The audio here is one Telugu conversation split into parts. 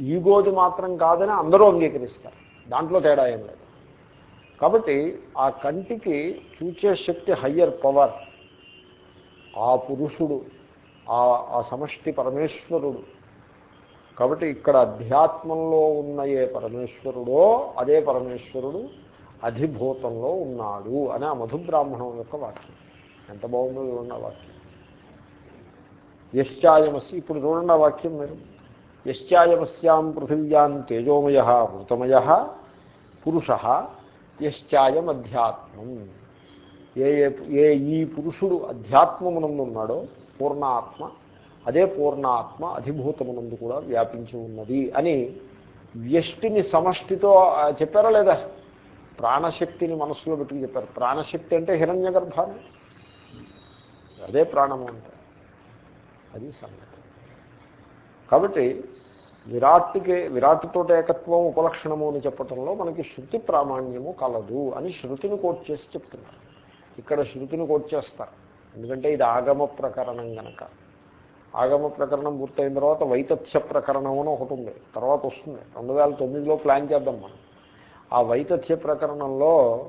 ఈగోది మాత్రం కాదని అందరూ అంగీకరిస్తారు. దాంట్లో తేడా ఏం లేదు. కాబట్టి ఆ కంటికి చూచే శక్తి హయ్యర్ పవర్. ఆ పురుషుడు ఆ ఆ సమష్టి పరమేశ్వరుడు. కాబట్టి ఇక్కడ అధ్యాత్మంలో ఉన్న ఏ పరమేశ్వరుడో అదే పరమేశ్వరుడు అధిభూతంలో ఉన్నాడు అని ఆ మధుబ్రాహ్మణం యొక్క వాక్యం. ఎంత బాగుందో చూడండి ఆ వాక్యం. యశ్చాయమస్సి ఇప్పుడు చూడండి ఆ వాక్యం మీరు. యశ్చాయమస్యాం పృథివ్యాం తేజోమయ మృతమయ పురుష యశ్చాయం అధ్యాత్మం ఏ ఏ ఏ ఈ పురుషుడు అధ్యాత్మమునందున్నాడో పూర్ణాత్మ అదే పూర్ణాత్మ అధిభూతమునందు కూడా వ్యాపించి ఉన్నది అని వ్యష్టిని సమష్టితో చెప్పారా లేదా? ప్రాణశక్తిని మనస్సులో పెట్టుకుని చెప్పారు. ప్రాణశక్తి అంటే హిరణ్య గర్భాన్ని అదే ప్రాణము అంటే. అది సంగతి. కాబట్టి విరాట్కి విరాట్తో ఏకత్వం ఉపలక్షణము అని చెప్పటంలో మనకి శృతి ప్రామాణ్యము కలదు అని శృతిని కోట్ చేసి చెప్తున్నారు. ఇక్కడ శృతిని కోట్ చేస్తారు. ఎందుకంటే ఇది ఆగమ ప్రకరణం గనక. ఆగమ ప్రకరణం పూర్తయిన తర్వాత వైతథ్య ప్రకరణం అని ఒకటి ఉంది. తర్వాత వస్తుంది. రెండు వేల తొమ్మిదిలో ప్లాన్ చేద్దాం మనం. ఆ వైతథ్య ప్రకరణంలో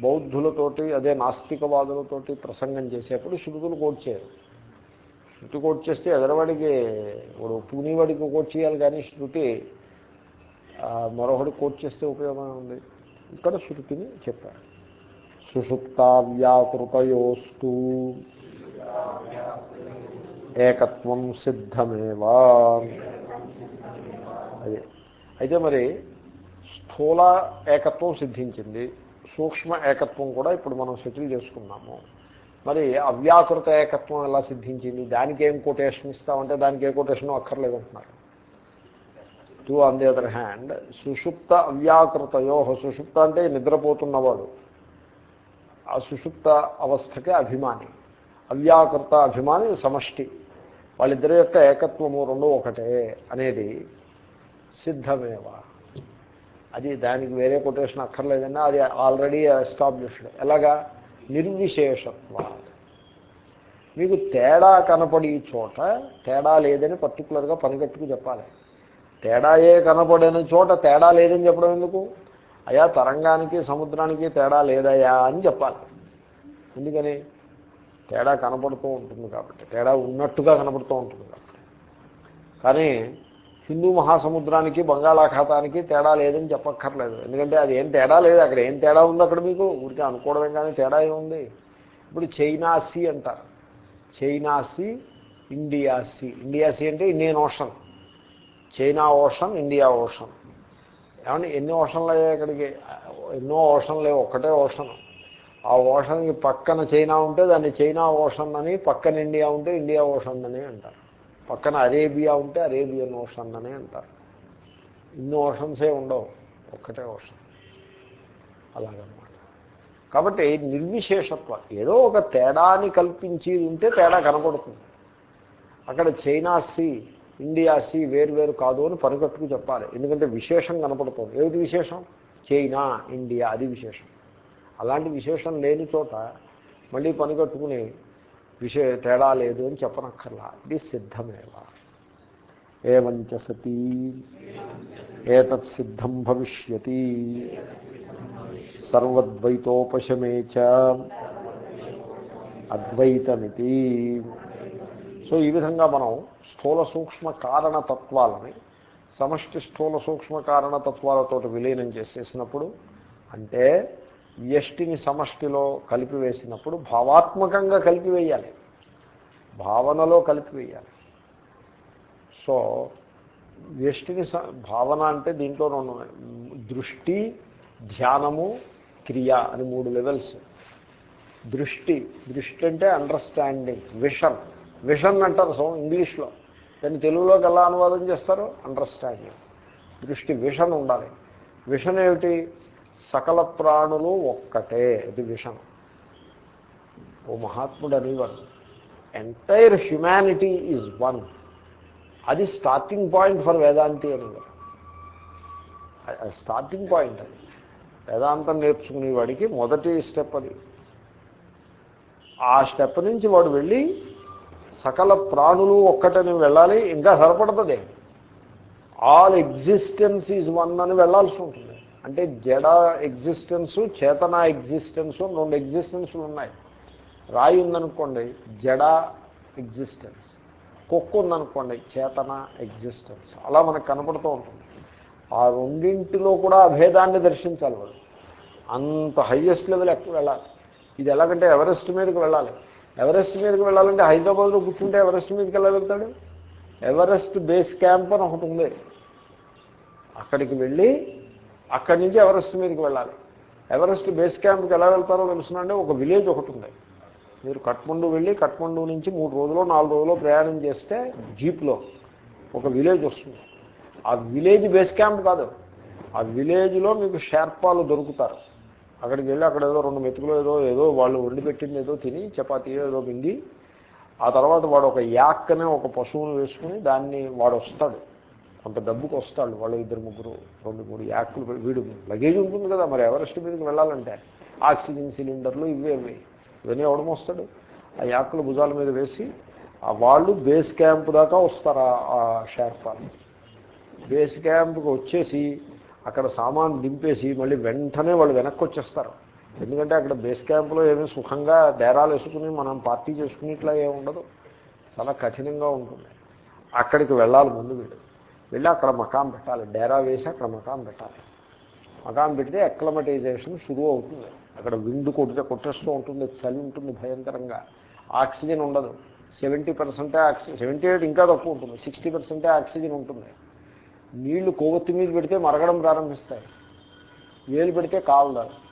బౌద్ధులతోటి అదే నాస్తికవాదులతోటి ప్రసంగం చేసేప్పుడు శృతులు కోట్ చేయరు. శృతి కోట్ చేస్తే ఎదరవాడికి ఇప్పుడు పూనివాడికి కోట్ చేయాలి కానీ శృతి మరొకటి కోట్ చేస్తే ఉపయోగం ఉంది ఇక్కడ శృతిని చెప్పారు. సుషుప్తా వ్యాకృతయోస్తు. ఏకత్వం సిద్ధమేవా? అదే. అయితే మరి స్థూల ఏకత్వం సిద్ధించింది సూక్ష్మ ఏకత్వం కూడా ఇప్పుడు మనం సెటిల్ చేసుకున్నాము. మరి అవ్యాకృత ఏకత్వం ఎలా సిద్ధించింది? దానికి ఏం కొటేషన్ ఇస్తామంటే దానికి ఏ కొటేషన్ అక్కర్లేదు అంటున్నారు. Too on the other hand సుషుప్త అవ్యాకృతయో సుషుప్త అంటే నిద్రపోతున్నవాడు. ఆ సుషుప్త అవస్థకే అభిమాని. అవ్యాకృత అభిమాని సమష్టి. వాళ్ళిద్దరి యొక్క ఏకత్వము రెండు ఒకటే అనేది సిద్ధమేవా. అది దానికి వేరే కొటేషన్ అక్కర్లేదన్నా అది ఆల్రెడీ ఎస్టాబ్లిష్డ్ ఎలాగా? నిర్విశేషత్వ మీకు తేడా కనపడి చోట తేడా లేదని పర్టికులర్గా పనిగట్టుకు చెప్పాలి. తేడాయే కనపడిన చోట తేడా లేదని చెప్పడం ఎందుకు? అయా తరంగానికి సముద్రానికి తేడా లేదయా అని చెప్పాలి. ఎందుకని? తేడా కనపడుతూ ఉంటుంది కాబట్టి తేడా ఉన్నట్టుగా కనపడుతూ ఉంటుంది కాబట్టి. కానీ హిందూ మహాసముద్రానికి బంగాళాఖాతానికి తేడా లేదని చెప్పక్కర్లేదు. ఎందుకంటే అది ఏం తేడా లేదు. అక్కడ ఏం తేడా ఉంది అక్కడ మీకు? ఊరికే అనుకోవడమే కానీ తేడా ఏముంది? ఇప్పుడు చైనా సీ అంటారు. China sea India sea. India sea అంటే Indian ocean. China ocean India ocean. ఏమంటే ఎన్ని ఓషన్లు అయ్యాయి అక్కడికి? ఎన్నో ఓషన్లు లేవు ఒక్కటే ఓషన్. ఆ ఓషన్కి పక్కన చైనా ఉంటే దాన్ని చైనా ఓషన్ అని పక్కన ఇండియా ఉంటే ఇండియా ఓషన్ అని అంటారు. పక్కన అరేబియా ఉంటే అరేబియన్ ఓషన్ అని అంటారు. ఇన్ని ఓషన్సే ఉండవు ఒక్కటే ఓషన్. అలాగనమాట. కాబట్టి నిర్విశేషత్వం ఏదో ఒక తేడాని కల్పించి ఉంటే తేడా కనపడుతుంది. అక్కడ చైనా సి ఇండియా సి వేరు కాదు అని పనికట్టుకు చెప్పాలి. ఎందుకంటే విశేషం కనపడుతుంది. ఏమిటి విశేషం? చైనా ఇండియా అది విశేషం. అలాంటి విశేషం లేని చోట మళ్ళీ పనికట్టుకుని విషయ తేడా లేదు అని చెప్పనక్కర్లా. ఇది సిద్ధమేవా. ఏవంచ సతీ. ఏతత్ సిద్ధం భవిష్యతి. సర్వద్వైతోపశమే చ అద్వైతమితి. సో ఈ విధంగా మనం స్థూల సూక్ష్మ కారణతత్వాలని సమష్టి స్థూల సూక్ష్మ కారణతత్వాలతో విలీనం చేసేసినప్పుడు అంటే వ్యష్టిని సమష్టిలో కలిపివేసినప్పుడు భావాత్మకంగా కలిపివేయాలి. భావనలో కలిపివేయాలి. సో వ్యష్టిని స- భావన అంటే దీంట్లో రెండు దృష్టి ధ్యానము క్రియ అని మూడు లెవెల్స్ దృష్టి దృష్టి అంటే అండర్స్టాండింగ్ విషన్ విషన్ అంటారు సో ఇంగ్లీష్లో. దాన్ని తెలుగులోకి ఎలా అనువాదం చేస్తారు? అండర్స్టాండింగ్ దృష్టి విషన్ ఉండాలి. విషన్ ఏమిటి? సకల ప్రాణులు ఒక్కటే ఇది విషయం ఓ మహాత్ముడు అనేవారు ఎంటైర్ హ్యుమానిటీ ఈజ్ వన్ అది స్టార్టింగ్ పాయింట్ ఫర్ వేదాంతి అనేవారు స్టార్టింగ్ పాయింట్ అది. వేదాంతం నేర్చుకునేవాడికి మొదటి స్టెప్ అది. ఆ స్టెప్ నుంచి వాడు వెళ్ళి సకల ప్రాణులు ఒక్కటని వెళ్ళాలి ఇంకా సరిపడుతుంది. ఆల్ ఎగ్జిస్టెన్స్ ఈజ్ వన్ అని వెళ్ళాల్సి ఉంటుంది. అంటే జడ ఎగ్జిస్టెన్స్ చేతన ఎగ్జిస్టెన్సు రెండు ఎగ్జిస్టెన్సులు ఉన్నాయి. రాయి ఉందనుకోండి జడ ఎగ్జిస్టెన్స్ కుక్క ఉందనుకోండి చేతన ఎగ్జిస్టెన్స్ అలా మనకు కనపడుతూ ఉంటుంది. ఆ రెండింటిలో కూడా అభేదాన్ని దర్శించాలి వాళ్ళు అంత హయ్యెస్ట్ లెవెల్ ఎక్కువ వెళ్ళాలి? ఇది ఎలాగంటే ఎవరెస్ట్ మీదకి వెళ్ళాలి. ఎవరెస్ట్ మీదకి వెళ్ళాలంటే హైదరాబాద్లో కూర్చుంటే ఎవరెస్ట్ మీదకి వెళ్ళగలుగుతాడు వెళ్తాడు? ఎవరెస్ట్ బేస్ క్యాంప్ అని ఒకటి ఉంది. అక్కడికి వెళ్ళి అక్కడి నుంచి ఎవరెస్ట్ మీదకి వెళ్ళాలి. ఎవరెస్ట్ బేస్ క్యాంప్కి ఎలా వెళ్తారో తెలుసునండి ఒక విలేజ్ ఒకటి ఉంది. మీరు కట్మండు వెళ్ళి కట్మండు నుంచి మూడు రోజులు నాలుగు రోజులు ప్రయాణం చేస్తే జీప్లో ఒక విలేజ్ వస్తుంది. ఆ విలేజ్ బేస్ క్యాంప్ కాదు. ఆ విలేజ్లో మీకు షేర్పాలు దొరుకుతారు. అక్కడికి వెళ్ళి అక్కడ ఏదో రెండు మెతుకులు ఏదో ఏదో వాళ్ళు వండి పెట్టింది ఏదో తిని చపాతీ ఏదో మింగి ఆ తర్వాత వాడు ఒక యాక్కనే ఒక పశువును వేసుకుని దాన్ని వాడు వస్తాడు. కొంత డబ్బుకి వస్తాడు వాళ్ళు ఇద్దరు ముగ్గురు రెండు మూడు యాక్లు వీడు లగేజ్ ఉంటుంది కదా మరి ఎవరెస్ట్ మీదకి వెళ్ళాలంటే. ఆక్సిజన్ సిలిండర్లు ఇవే ఇవి. ఇవన్నీ ఎవడం వస్తాడు ఆ యాక్లు భుజాల మీద వేసి వాళ్ళు బేస్ క్యాంప్ దాకా వస్తారు ఆ షేర్పాలు బేస్ క్యాంప్కి వచ్చేసి అక్కడ సామాన్ దింపేసి మళ్ళీ వెంటనే వాళ్ళు వెనక్కి వచ్చేస్తారు. ఎందుకంటే అక్కడ బేస్ క్యాంప్లో ఏమీ సుఖంగా డేరాలు వేసుకుని మనం పార్టీ చేసుకునేట్లా ఏమి ఉండదు. చాలా కఠినంగా ఉంటుంది. అక్కడికి వెళ్ళాలి ముందు వీడు. వెళ్ళి అక్కడ మకాం పెట్టాలి. డేరా వేసి అక్కడ మకాం పెట్టాలి. మకాం పెడితే అక్లమటైజేషన్ షురూ అవుతుంది. అక్కడ విండు కొట్టితే కొట్టేస్తూ ఉంటుంది చలి ఉంటుంది భయంకరంగా. ఆక్సిజన్ ఉండదు. సెవెంటీ పర్సెంటే ఆక్సిజన్ సెవెంటీ ఎయిట్ ఇంకా తక్కువ ఉంటుంది. సిక్స్టీ పర్సెంటే ఆక్సిజన్ ఉంటుంది. నీళ్ళు కొవ్వొత్తి మీద పెడితే మరగడం ప్రారంభిస్తాయి. వేలు పెడితే కాలుదారు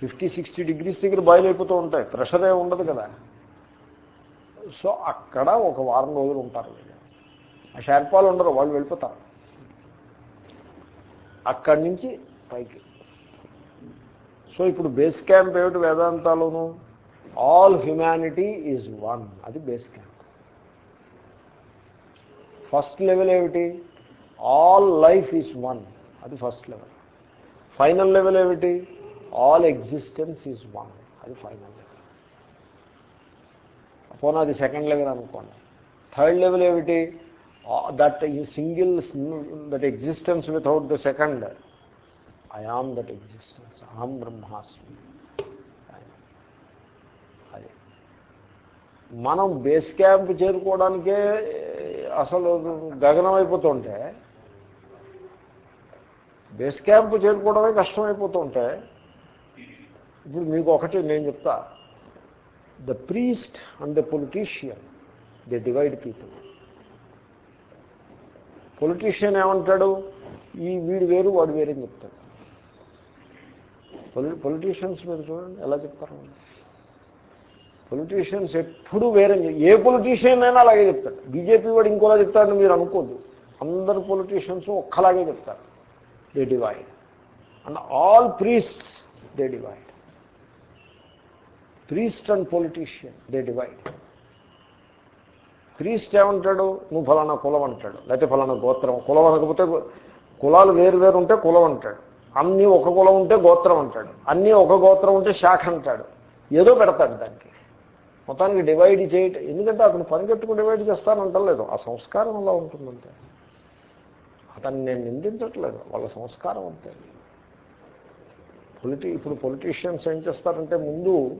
ఫిఫ్టీ సిక్స్టీ డిగ్రీస్ దగ్గర బాయిల్ అయిపోతూ ఉంటాయి. ప్రెషరే ఉండదు కదా. సో అక్కడ ఒక వారం రోజులు ఉంటారు వీళ్ళు. షేర్పాలు ఉండరు వాళ్ళు వెళ్ళిపోతారు. అక్కడి నుంచి పైకి. సో ఇప్పుడు బేస్ క్యాంప్ ఏమిటి వేదాంతాలోను? ఆల్ హ్యుమానిటీ ఈజ్ వన్ అది బేస్ క్యాంప్. ఫస్ట్ లెవెల్ ఏమిటి? ఆల్ లైఫ్ ఈజ్ వన్ అది ఫస్ట్ లెవెల్ ఫైనల్ లెవెల్ ఏమిటి? ఆల్ ఎగ్జిస్టెన్స్ ఈజ్ వన్ అది ఫైనల్ లెవెల్ పోనా అది సెకండ్ లెవెల్ అనుకోండి. థర్డ్ లెవెల్ ఏమిటి? దట్ ఈ single that existence without the second I am that existence అహం బ్రహ్మాస్మి అది. మనం బేస్ క్యాంప్ చేరుకోవడానికే eh, అసలు గగనం అయిపోతుంటే బేస్ క్యాంప్ చేరుకోవడమే కష్టమైపోతుంటే ఇప్పుడు మీకు ఒకటి నేను చెప్తా. The priest and the politician they divide people politician ఏమంటాడు? ఈ వీడు వేరు వాడు వేరని చెప్తాడు. పొలి పొలిటీషియన్స్ మీరు చూడండి ఎలా చెప్తారు. పొలిటీషియన్స్ ఎప్పుడు వేరే ఏ పొలిటీషియన్ అయినా అలాగే చెప్తాడు. బీజేపీ వాడు ఇంకోలా చెప్తాడని మీరు అనుకోద్దు. అందరు పొలిటీషియన్స్ ఒక్కలాగే చెప్తారు. They divide and all priests they divide priest and politician they divide priest ఏమంటాడు? నువ్వు ఫలానా కులం అంటాడు. లేకపోతే ఫలానా గోత్రం కులం అనకపోతే కులాలు వేరు వేరు ఉంటే కులం అంటాడు. అన్నీ ఒక కులం ఉంటే గోత్రం అంటాడు. అన్నీ ఒక గోత్రం ఉంటే శాఖ అంటాడు. ఏదో పెడతాడు దానికి. మొత్తానికి డివైడ్ చేయటం ఎందుకంటే అతను పనిగట్టుకు డివైడ్ చేస్తానంటలేదు ఆ సంస్కారం అలా ఉంటుందంటే. అతన్ని నేను నిందించట్లేదు. వాళ్ళ సంస్కారం అంతే. పొలిటి ఇప్పుడు పొలిటీషియన్స్ ఏం చేస్తారంటే ముందు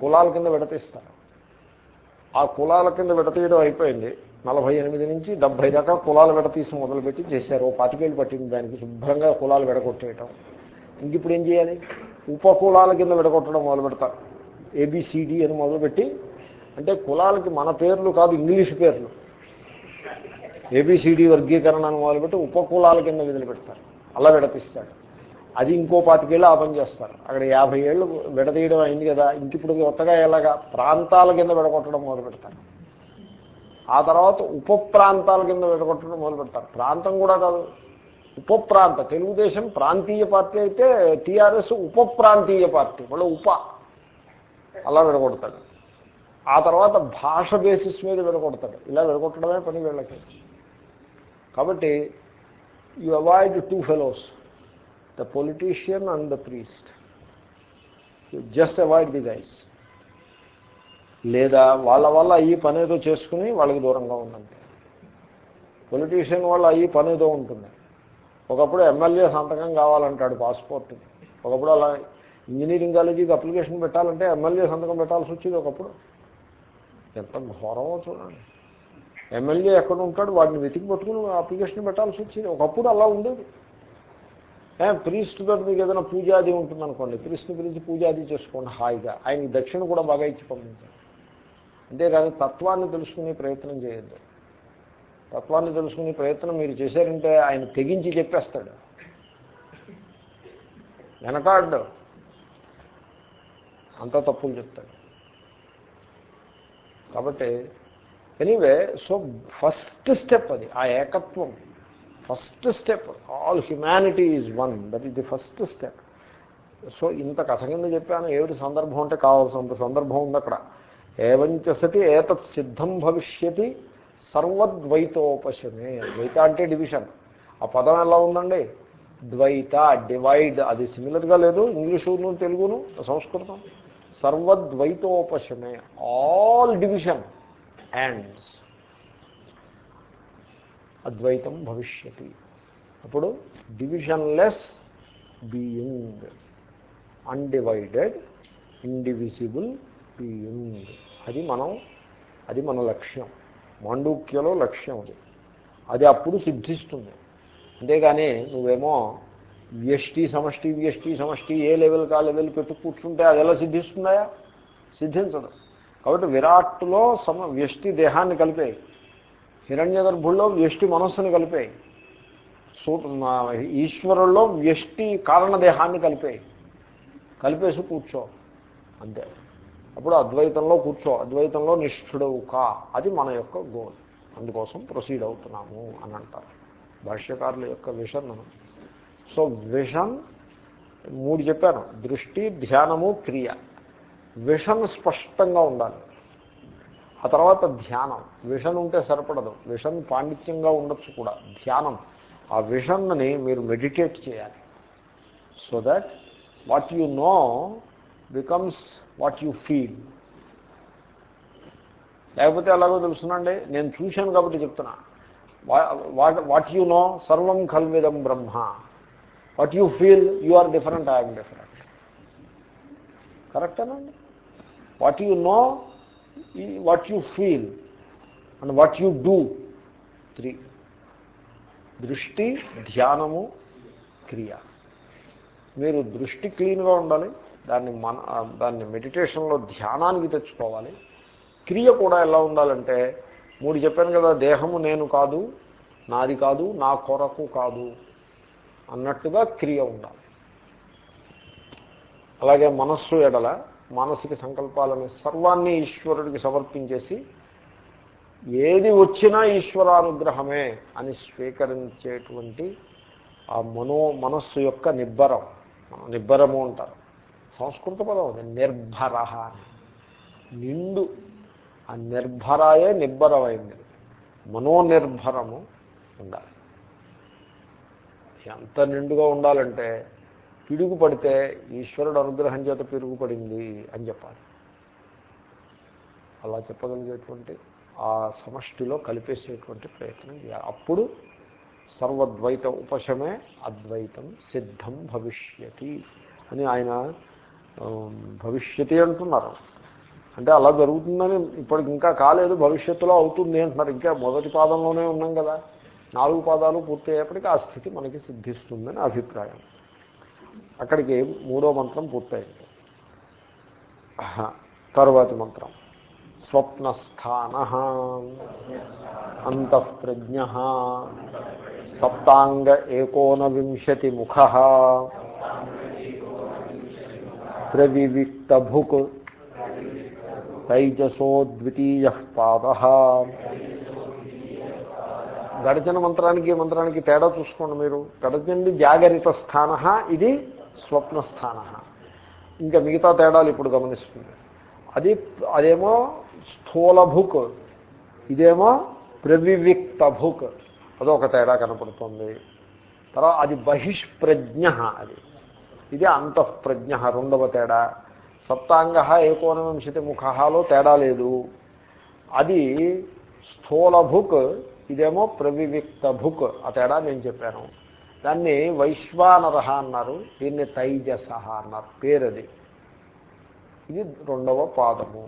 కులాల కింద విడతీస్తారు. ఆ కులాల కింద విడతీయడం అయిపోయింది. నలభై ఎనిమిది నుంచి డెబ్బై దాకా కులాలు విడతీసి మొదలుపెట్టి చేశారు. పాతికేళ్ళు పట్టింది దానికి శుభ్రంగా కులాలు విడగొట్టేయటం. ఇంక ఇప్పుడు ఏం చేయాలి? ఉప కులాల కింద విడగొట్టడం మొదలు పెడతారు ఏబిసిడి అని మొదలుపెట్టి అంటే కులాలకి మన పేర్లు కాదు ఇంగ్లీష్ పేర్లు. ఏబిసిడి వర్గీకరణ అని మొదలుపెట్టి ఉపకులాల కింద విధులు పెడతారు. అలా విడతీస్తాడు అది ఇంకో పాతికేళ్ళు ఆ పని చేస్తారు. అక్కడ యాభై ఏళ్ళు విడదీయడం అయింది కదా ఇంక ఇప్పుడు కొత్తగా ఎలాగా ప్రాంతాల కింద విడగొట్టడం మొదలు పెడతారు. ఆ తర్వాత ఉప ప్రాంతాల కింద విడగొట్టడం మొదలు పెడతారు. ప్రాంతం కూడా కాదు ఉప ప్రాంత తెలుగుదేశం ప్రాంతీయ పార్టీ అయితే టీఆర్ఎస్ ఉప ప్రాంతీయ పార్టీ మళ్ళీ ఉప అలా విడగొడతాడు ఆ తర్వాత భాష బేసిస్ మీద విడగొడతాడు ఇలా విడగొట్టడమే పని వీళ్ళకి. కాబట్టి you avoid two fellows. The politician and the priest just avoid the guys లేదా వాళ్ళ వల్ల ఈ పని ఏదో చేసుకుని వాళ్ళకి దూరంగా ఉండండి. పొలిటీషియన్ వల్ల ఈ పని ఏదో ఉంటుంది. ఒకప్పుడు ఎమ్మెల్యే సంతకం కావాలంటాడు పాస్పోర్ట్ ఒకప్పుడు అలా ఇంజనీరింగ్ కాలేజీకి అప్లికేషన్ పెట్టాలంటే ఎమ్మెల్యే సంతకం పెట్టాల్సి వచ్చేది ఒకప్పుడు. ఎంత ఘోరమో చూడండి. ఎమ్మెల్యే ఎక్కడ ఉంటాడు? వాడిని వెతికి పట్టుకుని అప్లికేషన్ పెట్టాల్సి వచ్చేది. ఒకప్పుడు అలా ఉండేది. ప్రీస్ట్ తోటి మీకు ఏదైనా పూజాది ఉంటుందనుకోండి ప్రీస్ట్ని పిలిచి పూజాది చేసుకోండి హాయిగా. ఆయనకి దక్షిణ కూడా బాగా ఇచ్చి పంపించండి అంతేకాదు తత్వాన్ని తెలుసుకునే ప్రయత్నం చేయొద్దు. తత్వాన్ని తెలుసుకునే ప్రయత్నం మీరు చేశారంటే ఆయన తెగించి చెప్పేస్తాడు. వెనకాడ్డు. అంత తప్పులు చెప్తాడు. కాబట్టి ఎనీవే సో ఫస్ట్ స్టెప్ అది ఆ ఏకత్వం. First step. All humanity is one. That is the first step. So ఇంత కథ కింద చెప్పాను. ఏమిటి సందర్భం అంటే కావాల్సినంత సందర్భం ఉంది అక్కడ. ఏవంచ సతి ఏతత్ సిద్ధం భవిష్యతి సర్వద్వైతోపశమే. ద్వైత అంటే డివిజన్. ఆ పదం ఎలా ఉందండి? ద్వైత డివైడ్. అది సిమిలర్గా లేదు. ఇంగ్లీషును తెలుగును సంస్కృతం. సర్వద్వైతోపశమే. All division. అండ్స్. అద్వైతం భవిష్యతి. అప్పుడు divisionless being undivided indivisible being అది మనం అది మన లక్ష్యం. మాండూక్యలో లక్ష్యం అది. అది అప్పుడు సిద్ధిస్తుంది. అంతేగాని నువ్వేమో వ్యష్టి సమష్టి వ్యష్టి సమష్టి ఏ లెవెల్ కా లెవెల్ పెట్టు కూర్చుంటే అది ఎలా సిద్ధిస్తుందా సిద్ధించదు. కాబట్టి విరాట్లో సమ వ్యష్టి దేహాన్ని కలిపే హిరణ్య గర్భుల్లో వ్యష్టి మనస్సుని కలిపాయి సూ ఈశ్వరుల్లో వ్యష్టి కారణదేహాన్ని కలిపాయి కలిపేసి కూర్చో. అంతే. అప్పుడు అద్వైతంలో కూర్చో. అద్వైతంలో నిష్ఠుడవు కా. అది మన యొక్క గోల్. అందుకోసం ప్రొసీడ్ అవుతున్నాము అని అంటారు. భాష్యకారుల యొక్క విషన్. సో విషన్ మూడు చెప్పాను. దృష్టి ధ్యానము క్రియ. విషన్ స్పష్టంగా ఉండాలి. ఆ తర్వాత ధ్యానం. విషన్ ఉంటే సరిపడదు. విషన్ పాండిత్యంగా ఉండొచ్చు కూడా. ధ్యానం. ఆ విషన్ని మీరు మెడిటేట్ చేయాలి. So that what you know becomes what you feel లేకపోతే ఎలాగో తెలుసునండి నేను చూశాను కాబట్టి చెప్తున్నా. వాట్ వాట్ యు నో సర్వం కల్విదం బ్రహ్మ. What you feel you are different I'm different కరెక్టేనండి what you know what you feel and what you do three దృష్టి ధ్యానము క్రియ. మీరు దృష్టి క్లీన్గా ఉండాలి దాన్ని మన దాన్ని మెడిటేషన్లో ధ్యానానికి తెచ్చుకోవాలి. క్రియ కూడా ఎలా ఉండాలంటే మూడు చెప్పాను కదా దేహము నేను కాదు నాది కాదు నా కొరకు కాదు అన్నట్టుగా క్రియ ఉండాలి. అలాగే మనస్సు ఎడల మానసిక సంకల్పాలని సర్వాన్ని ఈశ్వరుడికి సమర్పించేసి ఏది వచ్చినా ఈశ్వరానుగ్రహమే అని స్వీకరించేటువంటి ఆ మనో మనస్సు యొక్క నిబ్బరం. నిబ్బరము అంటారు. సంస్కృత పదం అది నిర్భర నిండు. ఆ నిర్భరాయే నిబ్బరమైంది. మనోనిర్భరము ఉండాలి. ఎంత నిండుగా ఉండాలంటే పిడుగు పడితే ఈశ్వరుడు అనుగ్రహం చేత పిరుగుపడింది అని చెప్పాలి. అలా చెప్పగలిగేటువంటి ఆ సమష్టిలో కలిపేసేటువంటి ప్రయత్నం చేయాలి. అప్పుడు సర్వద్వైత ఉపశమే అద్వైతం సిద్ధం భవిష్యతి అని ఆయన భవిష్యతి అంటున్నారు. అంటే అలా జరుగుతుందని ఇప్పటికి ఇంకా కాలేదు భవిష్యత్తులో అవుతుంది అంటున్నారు. ఇంకా మొదటి పాదంలోనే ఉన్నాం కదా. నాలుగు పాదాలు పూర్తి అయ్యేప్పటికీ ఆ స్థితి మనకి సిద్ధిస్తుందని అభిప్రాయం. అక్కడికి మూడో మంత్రం పూర్తయింది. తరువాతి మంత్రం. స్వప్నస్థాన అంతఃప్రజ్ఞ సప్తాంగ ఏకోనవింశతి ముఖ ప్రవివిక్తభుక్ తైజసో ద్వితీయ పాద. గడచిన మంత్రానికి మంత్రానికి తేడా చూసుకోండి మీరు. గడచండి జాగరిత స్థాన ఇది స్వప్నస్థాన. ఇంకా మిగతా తేడాలు ఇప్పుడు గమనిస్తుంది. అది అదేమో స్థూలభుక్ ఇదేమో ప్రవివిక్త భుక్ అదొక తేడా కనపడుతుంది. తర్వాత అది బహిష్ప్రజ్ఞ అది. ఇది అంతఃప్రజ్ఞ రెండవ తేడా. సప్తాంగ ఏకోనవింశతి ముఖాలో తేడా లేదు. అది స్థూలభుక్ ఇదేమో ప్రవివిక్త భుక్ ఆ తేడా నేను చెప్పాను. దాన్ని వైశ్వానర అన్నారు దీన్ని తైజస అన్నారు పేరది. ఇది రెండవ పాదము.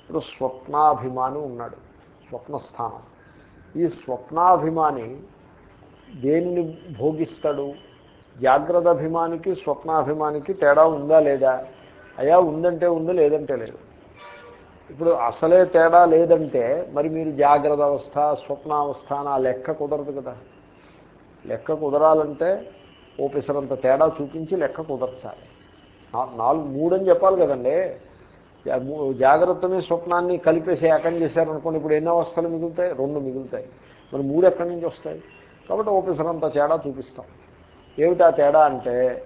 ఇప్పుడు స్వప్నాభిమాని ఉన్నాడు స్వప్నస్థానం. ఈ స్వప్నాభిమాని దేనిని భోగిస్తాడు? జాగ్రత్త అభిమానికి స్వప్నాభిమానికి తేడా ఉందా లేదా? అయా ఉందంటే ఉంది లేదంటే లేదు. ఇప్పుడు అసలే తేడా లేదంటే మరి మీరు జాగ్రత్త అవస్థ స్వప్నావస్థ ఆ లెక్క కుదరదు కదా. లెక్క కుదరాలంటే ఓపెసరంత తేడా చూపించి లెక్క కుదర్చాలి. నాలుగు మూడని చెప్పాలి కదండి. జాగ్రత్తని స్వప్నాన్ని కలిపేసి ఏకం చేశారనుకోండి ఇప్పుడు ఎన్ని అవస్థలు మిగులుతాయి? రెండు మిగులుతాయి. మరి మూడు ఎక్కడి నుంచి వస్తాయి? కాబట్టి ఓపెసరంత తేడా చూపిస్తాం. ఏమిటా తేడా అంటే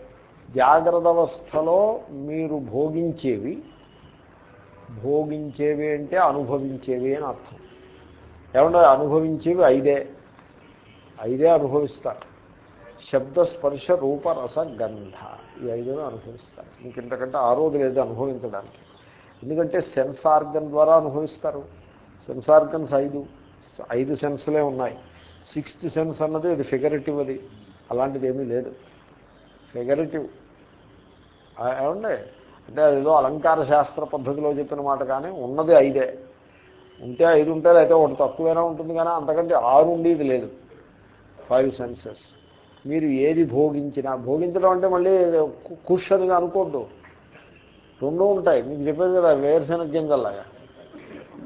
జాగ్రత్త అవస్థలో మీరు భోగించేవి భోగించేవి అంటే అనుభవించేవి అని అర్థం. ఏమన్నా అనుభవించేవి ఐదే. ఐదే అనుభవిస్తారు శబ్ద స్పర్శ రూప రస గంధ. ఈ ఐదును అనుభవిస్తారు ఇంకంతకంటే ఆ రోజు లేదు అనుభవించడానికి. ఎందుకంటే సెన్స్ ఆర్గన్ ద్వారా అనుభవిస్తారు. సెన్స్ ఆర్గన్స్ ఐదు. ఐదు సెన్స్లే ఉన్నాయి. సిక్స్త్ సెన్స్ అన్నది ఇది ఫిగరేటివ్ అది. అలాంటిది ఏమీ లేదు. ఫిగరేటివ్. ఏమండి? అంటే అదేదో అలంకార శాస్త్ర పద్ధతిలో చెప్పిన మాట కానీ ఉన్నది ఐదే. ఉంటే ఐదు ఉంటే అయితే ఒకటి తక్కువైనా ఉంటుంది కానీ అంతకంటే ఆరు ఉండేది లేదు. Five senses. మీరు ఏది భోగించినా భోగించడం అంటే మళ్ళీ కుషన్గా అనుకోద్దు. రెండూ ఉంటాయి. మీకు చెప్పేది కదా వేరుశెనగ గింజల్లాగా.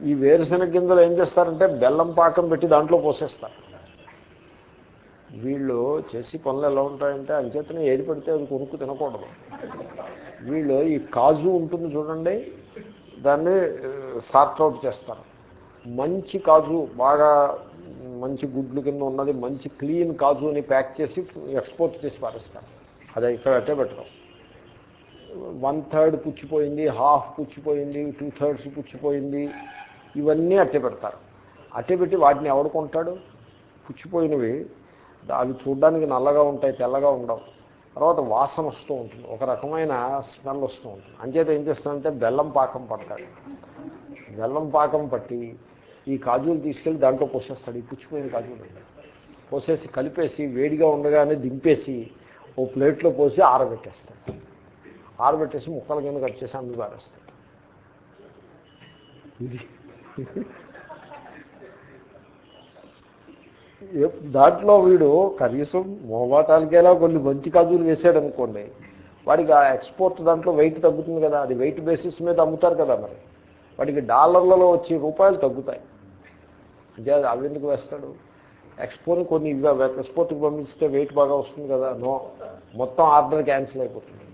ఈ వేరుశెనగ గింజలు ఏం చేస్తారంటే బెల్లం పాకం పెట్టి దాంట్లో పోసేస్తారు. వీళ్ళు చేసి పనులు ఎలా ఉంటాయంటే అంచేతనే ఏది పడితే అది కొనుక్కు తినకూడదు. వీళ్ళు ఈ కాజు ఉంటుంది చూడండి దాన్ని సార్ట్అవుట్ చేస్తారు. మంచి కాజు బాగా మంచి గుడ్లు కింద ఉన్నది మంచి క్లీన్ కాజుని ప్యాక్ చేసి ఎక్స్పోర్ట్ చేసి పారేస్తారు. అదే ఇక్కడ అట్టే పెట్టడం వన్ థర్డ్ పుచ్చిపోయింది హాఫ్ పుచ్చిపోయింది టూ థర్డ్స్ పుచ్చిపోయింది ఇవన్నీ అట్టే పెడతారు. అట్టే పెట్టి వాటిని ఎవడు కొంటాడు? పుచ్చిపోయినవి అవి చూడడానికి నల్లగా ఉంటాయి తెల్లగా ఉండవు. తర్వాత వాసన వస్తూ ఉంటుంది. ఒక రకమైన స్మెల్ వస్తూ ఉంటుంది. అంచేత ఏం చేస్తానంటే బెల్లం పాకం పడతాడు. బెల్లం పాకం పట్టి ఈ కాజులు తీసుకెళ్ళి దాంట్లో పోసేస్తాడు. ఈ పుచ్చిపోయిన కాజులు పోసేసి కలిపేసి వేడిగా ఉండగానే దింపేసి ఓ ప్లేట్లో పోసి ఆరబెట్టేస్తాడు. ఆరబెట్టేసి ముక్కల కింద కట్ చేసి అందుకు ఇది దాంట్లో వీడు కనీసం మోబాటాలకేలా కొన్ని మంచి కాజులు వేసాడు అనుకోండి వాడికి ఆ ఎక్స్పోర్ట్ దాంట్లో వెయిట్ తగ్గుతుంది కదా అది వెయిట్ బేసిస్ మీద అమ్ముతారు కదా మరి. వాటికి డాలర్లలో వచ్చే రూపాయలు తగ్గుతాయి. అంటే అవి ఎందుకు వేస్తాడు? ఎక్స్పోర్ట్ కొన్ని ఇవి ఎక్స్పోర్ట్కి పంపిస్తే వెయిట్ బాగా వస్తుంది కదా. నో మొత్తం ఆర్డర్ క్యాన్సిల్ అయిపోతుంది.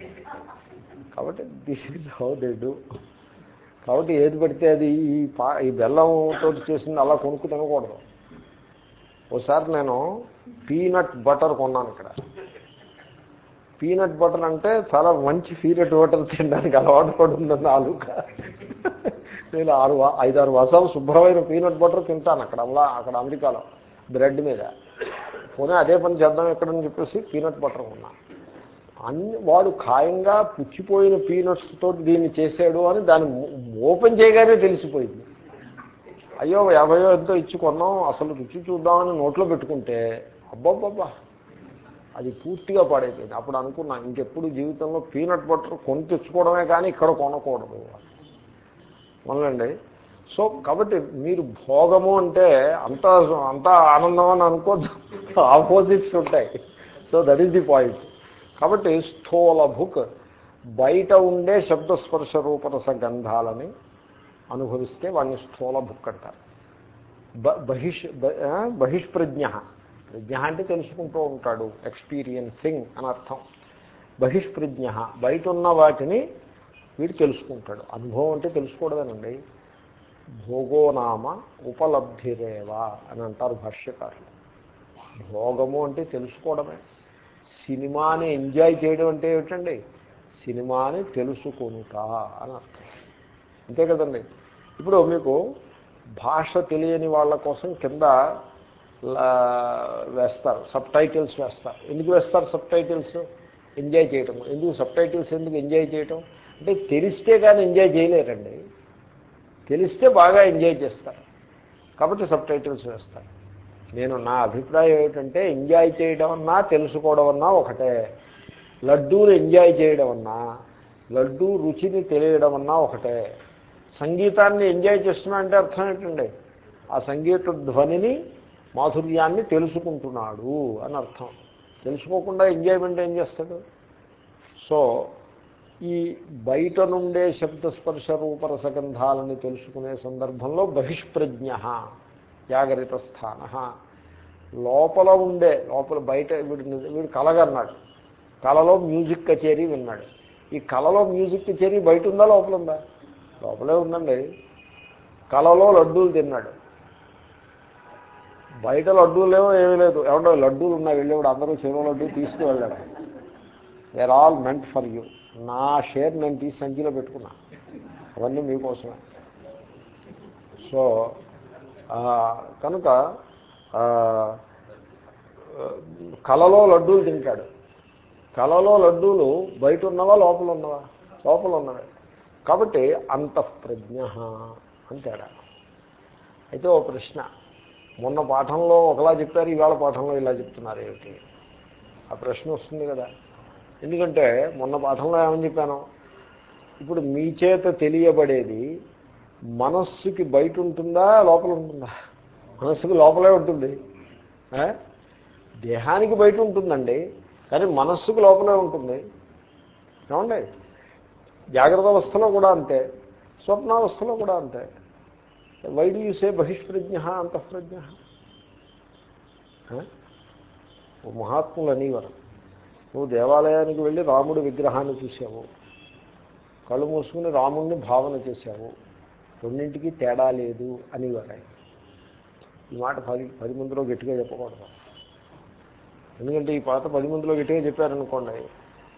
కాబట్టి this is how they do కాబట్టి ఏది పడితే అది ఈ పా ఈ బెల్లంతో చేసింది అలా కొనుక్కు తినకూడదు. ఒకసారి నేను పీనట్ బటర్ కొన్నాను ఇక్కడ. పీనట్ బటర్ అంటే చాలా మంచి పీనట్ బటర్ తినడానికి అలవాటు పడుతుంది ఆలుక నేను ఆరు ఐదారు వాసాలు శుభ్రమైన పీనట్ బటర్ తింటాను అక్కడ అక్కడ అమెరికాలో బ్రెడ్ మీద. పోనీ అదే పని చేద్దాం ఎక్కడని చెప్పేసి పీనట్ బటర్ ఉన్నా. అన్ని వాడు ఖాయంగా పుచ్చిపోయిన పీనట్స్ తోటి దీన్ని చేశాడు అని దాన్ని ఓపెన్ చేయగానే తెలిసిపోయింది. అయ్యో యాభయో ఎంతో ఇచ్చి కొన్నాం అసలు రుచి చూద్దామని నోట్లో పెట్టుకుంటే అబ్బబ్బబ్బా అది పూర్తిగా పాడైపోయింది. అప్పుడు అనుకున్నా ఇంకెప్పుడు జీవితంలో పీనట్ బటర్ కొని తెచ్చుకోవడమే కానీ ఇక్కడ కొనకూడదు. అవునండి సో కాబట్టి మీరు భోగము అంటే అంత అంత ఆనందం అని అనుకోద్దు. ఆపోజిట్స్ ఉంటాయి. So that is the point కాబట్టి స్థూల బుక్ బయట ఉండే శబ్దస్పర్శ రూపరస గంధాలని అనుభవిస్తే వాడిని స్థూల బుక్ అంటారు బహిష్ బహిష్ప్రజ్ఞ. ప్రజ్ఞ అంటే తెలుసుకుంటూ ఉంటాడు. ఎక్స్పీరియన్సింగ్ అని అర్థం. బహిష్ప్రజ్ఞ. బయట ఉన్న వాటిని వీడు తెలుసుకుంటాడు. అనుభవం అంటే తెలుసుకోవడమేనండి. భోగోనామ ఉపలబ్ధిరేవా అని అంటారు భాష్యకారులు. భోగము అంటే తెలుసుకోవడమే. సినిమాని ఎంజాయ్ చేయడం అంటే ఏమిటండి? సినిమాని తెలుసుకుంటా అని అర్థం. అంతే కదండి. ఇప్పుడు మీకు భాష తెలియని వాళ్ళ కోసం కింద వేస్తారు. సబ్ టైటిల్స్ వేస్తారు. ఎందుకు వేస్తారు సబ్ టైటిల్స్ ఎంజాయ్ చేయటం. ఎందుకు సబ్ టైటిల్స్ ఎందుకు ఎంజాయ్ చేయటం? అంటే తెలిస్తే కానీ ఎంజాయ్ చేయలేరండి. తెలిస్తే బాగా ఎంజాయ్ చేస్తారు. కాబట్టి సబ్ టైటిల్స్ వేస్తారు. నేను నా అభిప్రాయం ఏమిటంటే ఎంజాయ్ చేయడం అన్నా తెలుసుకోవడం అన్నా ఒకటే. లడ్డూలు ఎంజాయ్ చేయడం అన్నా లడ్డూ రుచిని తెలియడం అన్నా ఒకటే. సంగీతాన్ని ఎంజాయ్ చేస్తున్నా అంటే అర్థం ఏంటండి? ఆ సంగీత ధ్వనిని మాధుర్యాన్ని తెలుసుకుంటున్నాడు అని అర్థం. తెలుసుకోకుండా ఎంజాయ్మెంట్ ఏం చేస్తాడు? సో ఈ బయట నుండే శబ్దస్పర్శ రూపరసగంధాలని తెలుసుకునే సందర్భంలో బహిష్ప్రజ్ఞ జాగరిత స్థాన లోపల ఉండే లోపల బయట వీడు వీడు కలగన్నాడు. కళలో మ్యూజిక్ కచేరీ విన్నాడు. ఈ కళలో మ్యూజిక్ కచేరీ బయట ఉందా లోపల ఉందా? లోపలే ఉందండి. కళలో లడ్డూలు తిన్నాడు. బయట లడ్డూలు ఏమో ఏమీ లేదు. ఎవడో లడ్డూలు ఉన్నాయి వెళ్ళేవాడు అందరూ చెరువు లడ్డూ తీసుకువెళ్ళాడు. There all meant for you నా షేర్ నేను తీసి సంచిలో పెట్టుకున్నా. అవన్నీ మీకోసమే. సో కనుక కలలో లడ్డూలు తింటాడు. కలలో లడ్డూలు బయట ఉన్నవా లోపల ఉన్నవా లోపల ఉన్నవే కాబట్టి అంతఃప్రజ్ఞ అంతేడా అయితే ఓ ప్రశ్న. మొన్న పాఠంలో ఒకలా చెప్పారు ఇవాళ పాఠంలో ఇలా చెప్తున్నారు ఏమిటి? ఆ ప్రశ్న వస్తుంది కదా. ఎందుకంటే మొన్న పాఠంలో ఏమని చెప్పాను? ఇప్పుడు మీ చేత తెలియబడేది మనస్సుకి బయట ఉంటుందా లోపల ఉంటుందా? మనస్సుకి లోపలే ఉంటుంది. దేహానికి బయట ఉంటుందండి కానీ మనస్సుకు లోపలే ఉంటుంది. ఏమండి? జాగ్రత్త అవస్థలో కూడా అంతే స్వప్నావస్థలో కూడా అంతే. వై యూసే బహిష్ప్రజ్ఞ అంతఃప్రజ్ఞ? మహాత్ములు అనేవారు. నువ్వు దేవాలయానికి వెళ్ళి రాముడి విగ్రహాన్ని చూసావు కళ్ళు మూసుకుని రాముడిని భావన చేశావు. రెండింటికి తేడా లేదు అనేవారు ఈ మాట పది పది మందిలో గట్టిగా చెప్పకూడదు. ఎందుకంటే ఈ పాత పది మందిలో గట్టిగా చెప్పారనుకోండి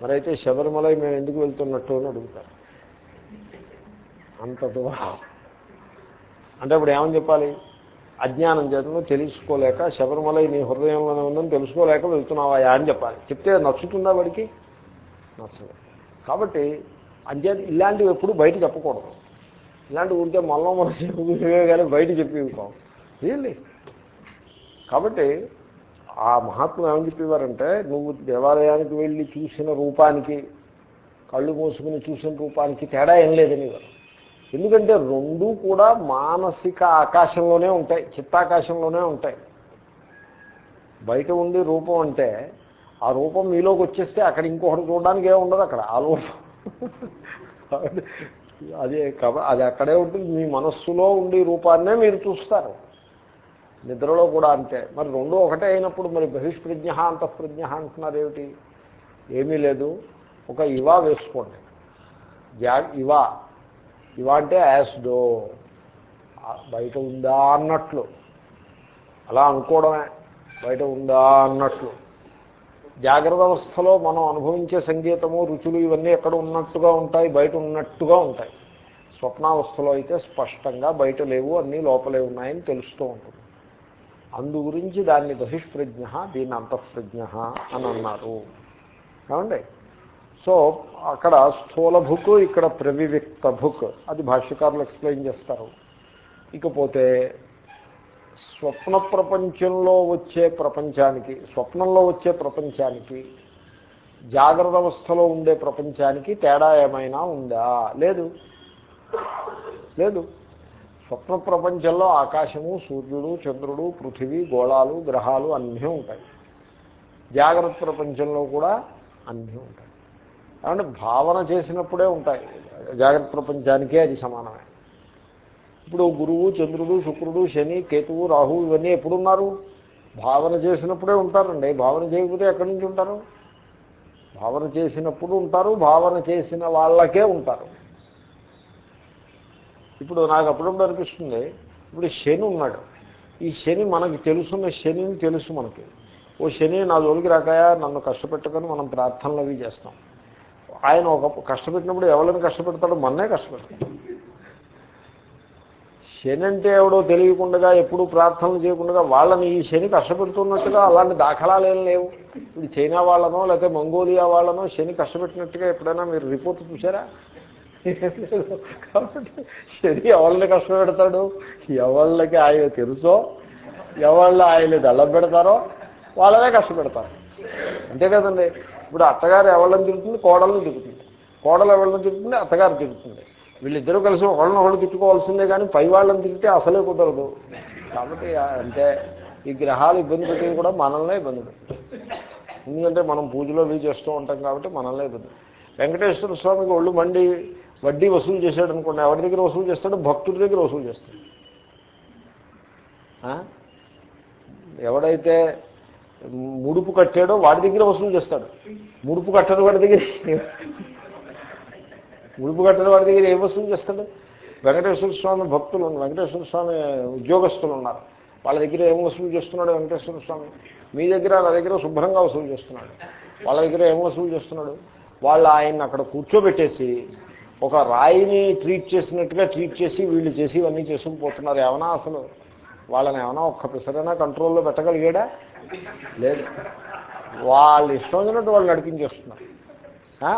మరైతే శబరిమల మేము ఎందుకు వెళ్తున్నట్టు అని అడుగుతారు. అంత దూరం. అంటే ఇప్పుడు ఏమని చెప్పాలి? అజ్ఞానం చేతను తెలుసుకోలేక శబరిమల నీ హృదయంలోనే ఉందని తెలుసుకోలేక వెళ్తున్నావా అని చెప్పాలి. చెప్తే నచ్చుతుందా వాడికి? నచ్చదు. కాబట్టి అంతే ఇలాంటివి ఎప్పుడు బయట చెప్పకూడదు. ఇలాంటి ఊరికే మళ్ళీ మన కానీ బయట చెప్పిస్తాం రియల్లీ. కాబట్టి ఆ మహాత్ములు ఏమని చెప్పేవారంటే నువ్వు దేవాలయానికి వెళ్ళి చూసిన రూపానికి కళ్ళు మూసుకుని చూసిన రూపానికి తేడా ఏం లేదని వారు ఎందుకంటే రెండూ కూడా మానసిక ఆకాశంలోనే ఉంటాయి చిత్తాకాశంలోనే ఉంటాయి. బయట ఉండి రూపం అంటే ఆ రూపం మీలోకి వచ్చేస్తే అక్కడ ఇంకొకటి చూడడానికి ఏమి ఉండదు అక్కడ ఆ రూపం. అదే అది అక్కడే ఉంటుంది మీ మనస్సులో ఉండే రూపాన్నే మీరు చూస్తారు. నిద్రలో కూడా అంతే. మరి రెండు ఒకటే అయినప్పుడు మరి బహిష్ప్రజ్ఞ అంతఃప్రజ్ఞ అంటున్నారు ఏమిటి ఏమీ లేదు. ఒక ఇవా వేసుకోండి. జా ఇవా ఇవా అంటే యాస్డో బయట ఉందా అన్నట్లు. అలా అనుకోవడమే బయట ఉందా అన్నట్లు. జాగ్రత్త అవస్థలో మనం అనుభవించే సంగీతము రుచులు ఇవన్నీ ఎక్కడ ఉన్నట్టుగా ఉంటాయి బయట ఉన్నట్టుగా ఉంటాయి. స్వప్నావస్థలో అయితే స్పష్టంగా బయట లేవు అన్నీ లోపలే ఉన్నాయని తెలుస్తూ ఉంటుంది. అందు గురించి దాన్ని బహిష్ప్రజ్ఞ దీన్ని అంతఃప్రజ్ఞ అని అన్నారు. ఏమండి? సో అక్కడ స్థూల భుక్ ఇక్కడ ప్రవివిక్త భుక్ అది భాష్యకారులు ఎక్స్ప్లెయిన్ చేస్తారు. ఇకపోతే స్వప్న ప్రపంచంలో వచ్చే ప్రపంచానికి స్వప్నంలో వచ్చే ప్రపంచానికి జాగ్రత్త అవస్థలో ఉండే ప్రపంచానికి తేడా ఏమైనా ఉందా? లేదు. లేదు. స్వప్న ప్రపంచంలో ఆకాశము సూర్యుడు చంద్రుడు పృథివీ గోళాలు గ్రహాలు అన్నీ ఉంటాయి. జాగ్రత్త ప్రపంచంలో కూడా అన్నీ ఉంటాయి. కాబట్టి భావన చేసినప్పుడే ఉంటాయి. జాగ్రత్త ప్రపంచానికే అది సమానమే. ఇప్పుడు గురువు చంద్రుడు శుక్రుడు శని కేతువు రాహు ఇవన్నీ ఎప్పుడున్నారు? భావన చేసినప్పుడే ఉంటారండి. భావన చేయకపోతే ఎక్కడి నుంచి ఉంటారు? భావన చేసినప్పుడు ఉంటారు భావన చేసిన వాళ్ళకే ఉంటారు. ఇప్పుడు నాకు అప్పుడప్పుడు అనిపిస్తుంది. ఇప్పుడు శని ఉన్నాడు. ఈ శని మనకి తెలుసున్న శనిని తెలుసు మనకి. ఓ శని నా జోలికి రాకాయా? నన్ను కష్టపెట్టుకొని మనం ప్రార్థనలు అవి చేస్తాం. ఆయన ఒక కష్టపెట్టినప్పుడు ఎవరిని కష్టపెడతాడో మన్నే కష్టపెడతాడు. శని అంటే ఎవడో తెలియకుండా ఎప్పుడు ప్రార్థనలు చేయకుండా వాళ్ళని ఈ శని కష్టపెడుతున్నట్టుగా అలాంటి దాఖలాలు ఏం లేవు. ఇప్పుడు చైనా వాళ్ళనో లేకపోతే మంగోలియా వాళ్ళనో శని కష్టపెట్టినట్టుగా ఎప్పుడైనా మీరు రిపోర్ట్ చూసారా కాబట్టి శని ఎవరిని కష్టపెడతాడు? ఎవళ్ళకి ఆయన తెలుసో? ఎవళ్ళు ఆయన దళ్ళం పెడతారో? వాళ్ళనే కష్టపెడతారు. అంతే కదండి. ఇప్పుడు అత్తగారు ఎవళ్ళని తిరుగుతుంది కోడలను తిరుగుతుంది కోడలు ఎవళ్ళని తిరుగుతుంది అత్తగారు తిరుగుతుంది వీళ్ళిద్దరూ కలిసి ఒకళ్ళని ఒకళ్ళు తిట్టుకోవాల్సిందే కానీ పై వాళ్ళని తిరిగితే అసలే కుదరదు. కాబట్టి అంటే ఈ గ్రహాలు ఇబ్బంది పెట్టేవి కూడా మనల్నే ఇబ్బంది పెడుతుంది ఎందుకంటే మనం పూజలో వీ చేస్తూ ఉంటాం కాబట్టి మనల్నే ఇబ్బంది. వెంకటేశ్వర స్వామికి ఒళ్ళు మండి వడ్డీ వసూలు చేశాడు అనుకోండి ఎవరి దగ్గర వసూలు చేస్తాడు? భక్తుడి దగ్గర వసూలు చేస్తాడు. ఎవడైతే ముడుపు కట్టాడో వాడి దగ్గర వసూలు చేస్తాడు. ముడుపు కట్టడం వాడి దగ్గర ముడుపు కట్టడం వాడి దగ్గర ఏం వసూలు చేస్తాడు? వెంకటేశ్వర స్వామి భక్తులు వెంకటేశ్వర స్వామి ఉద్యోగస్తులు ఉన్నారు వాళ్ళ దగ్గర ఏం వసూలు చేస్తున్నాడు వెంకటేశ్వర స్వామి? మీ దగ్గర నా దగ్గర శుభ్రంగా వసూలు చేస్తున్నాడు. వాళ్ళ దగ్గర ఏం వసూలు చేస్తున్నాడు? వాళ్ళు ఆయన్ని అక్కడ కూర్చోబెట్టేసి ఒక రాయిని ట్రీట్ చేసినట్టుగా ట్రీట్ చేసి వీళ్ళు చేసి ఇవన్నీ చేసుకుపోతున్నారు ఏమన్నా అసలు వాళ్ళని ఏమైనా ఒక్క పిసరైనా కంట్రోల్లో పెట్టగలిగాడా? లేదు. వాళ్ళు ఇష్టం వచ్చినట్టు వాళ్ళు నడిపించేస్తున్నారు.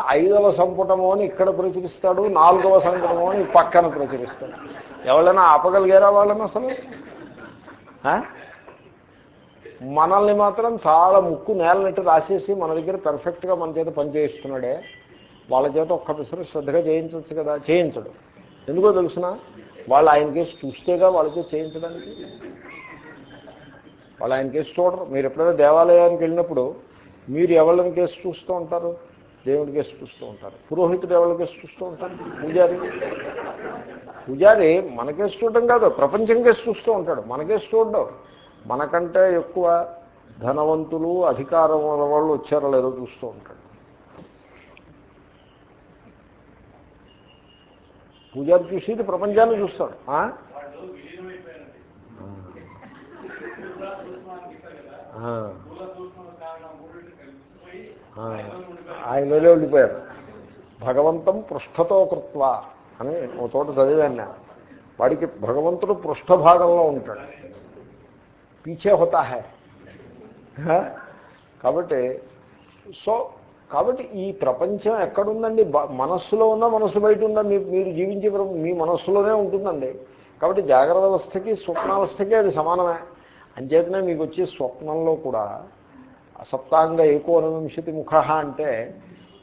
ఐదవ సంపుటము అని ఇక్కడ ప్రచురిస్తాడు నాలుగవ సంపుటము అని పక్కన ప్రచురిస్తాడు. ఎవరైనా ఆపగలిగారా వాళ్ళని అసలు? మనల్ని మాత్రం చాలా ముక్కు నేలనట్టు రాసేసి మన దగ్గర పెర్ఫెక్ట్గా మన చేత పనిచేయిస్తున్నాడే. వాళ్ళ చేత ఒక్క పిసరు శ్రద్ధగా చేయించవచ్చు కదా? చేయించడు. ఎందుకో తెలుసిన? వాళ్ళు ఆయన కేసు చూస్తేగా వాళ్ళ చేయించడానికి. వాళ్ళు ఆయన కేసు చూడరు. మీరు ఎప్పుడైనా దేవాలయానికి వెళ్ళినప్పుడు మీరు ఎవరిని కేసు చూస్తూ ఉంటారు? దేవుడి కేసు చూస్తూ ఉంటారు. పురోహితుడు ఎవరి కేసు చూస్తూ ఉంటారు పూజారి. పూజారి మన కేసు చూడడం కాదు ప్రపంచం కేసు చూస్తూ ఉంటాడు. మన కేసు చూడడం. మనకంటే ఎక్కువ ధనవంతులు అధికారం వాళ్ళు వచ్చారో లేదో చూస్తూ ఉంటాడు. పూజారి చూసేది ప్రపంచాన్ని చూస్తాడు. ఆ? ఆ. ఉండిపోయారు. భగవంతం పృష్ఠతో కృత్వ అని ఒక చోట చదివాను నేను. వాడికి భగవంతుడు పృష్ఠభాగంలో ఉంటాడు. పీచే హోతా హై? కాబట్టి సో కాబట్టి ఈ ప్రపంచం ఎక్కడుందండి? బ- మనస్సులో ఉందా మనస్సు బయట ఉందా? మీరు జీవించే మీ మనస్సులోనే ఉంటుందండి. కాబట్టి జాగ్రత్త అవస్థకి స్వప్నావస్థకి అది సమానమే. అంచేతనే మీకు వచ్చే స్వప్నంలో కూడా సప్తాంగ ఏకోనవింశతి ముఖ అంటే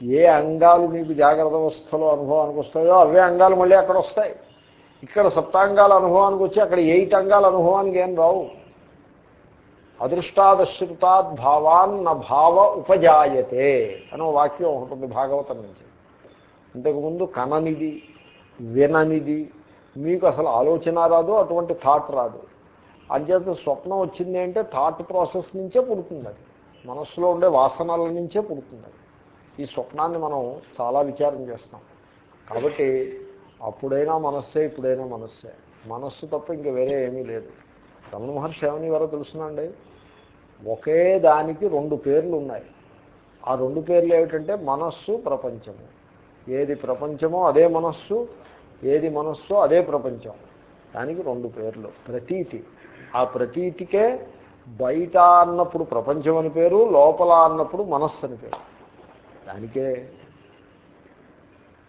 ఏ అంగాలు మీకు జాగ్రత్త అవస్థలో అనుభవానికి వస్తాయో అవే అంగాలు మళ్ళీ అక్కడ వస్తాయి. ఇక్కడ సప్తాంగాల అనుభవానికి వచ్చి అక్కడ ఎయిట్ అంగాల అనుభవానికి ఏం రావు. అదృష్టాదశ్రుతాద్ భావాన్ భావ ఉపజాయతే అనే వాక్యం ఉంటుంది భాగవతం నుంచి. ఇంతకుముందు కననిది విననిది మీకు అసలు ఆలోచన రాదు అటువంటి థాట్ రాదు. అంచేత స్వప్నం వచ్చింది అంటే థాట్ ప్రాసెస్ నుంచే పుడుతుంది అది. మనస్సులో ఉండే వాసనల నుంచే పుడుతుంది అది. ఈ స్వప్నాన్ని మనం చాలా విచారం చేస్తాం. కాబట్టి అప్పుడైనా మనస్సే ఇప్పుడైనా మనస్సే. మనస్సు తప్ప ఇంక వేరే ఏమీ లేదు. రమణ మహర్షి ఏమని వారో తెలుసునండి? ఒకే దానికి రెండు పేర్లు ఉన్నాయి. ఆ రెండు పేర్లు ఏమిటంటే మనస్సు ప్రపంచము. ఏది ప్రపంచమో అదే మనస్సు ఏది మనస్సో అదే ప్రపంచం. దానికి రెండు పేర్లు. ప్రతీతి. ఆ ప్రతీతికే బయట అన్నప్పుడు ప్రపంచం అని పేరు లోపల అన్నప్పుడు మనస్సు అని పేరు. దానికే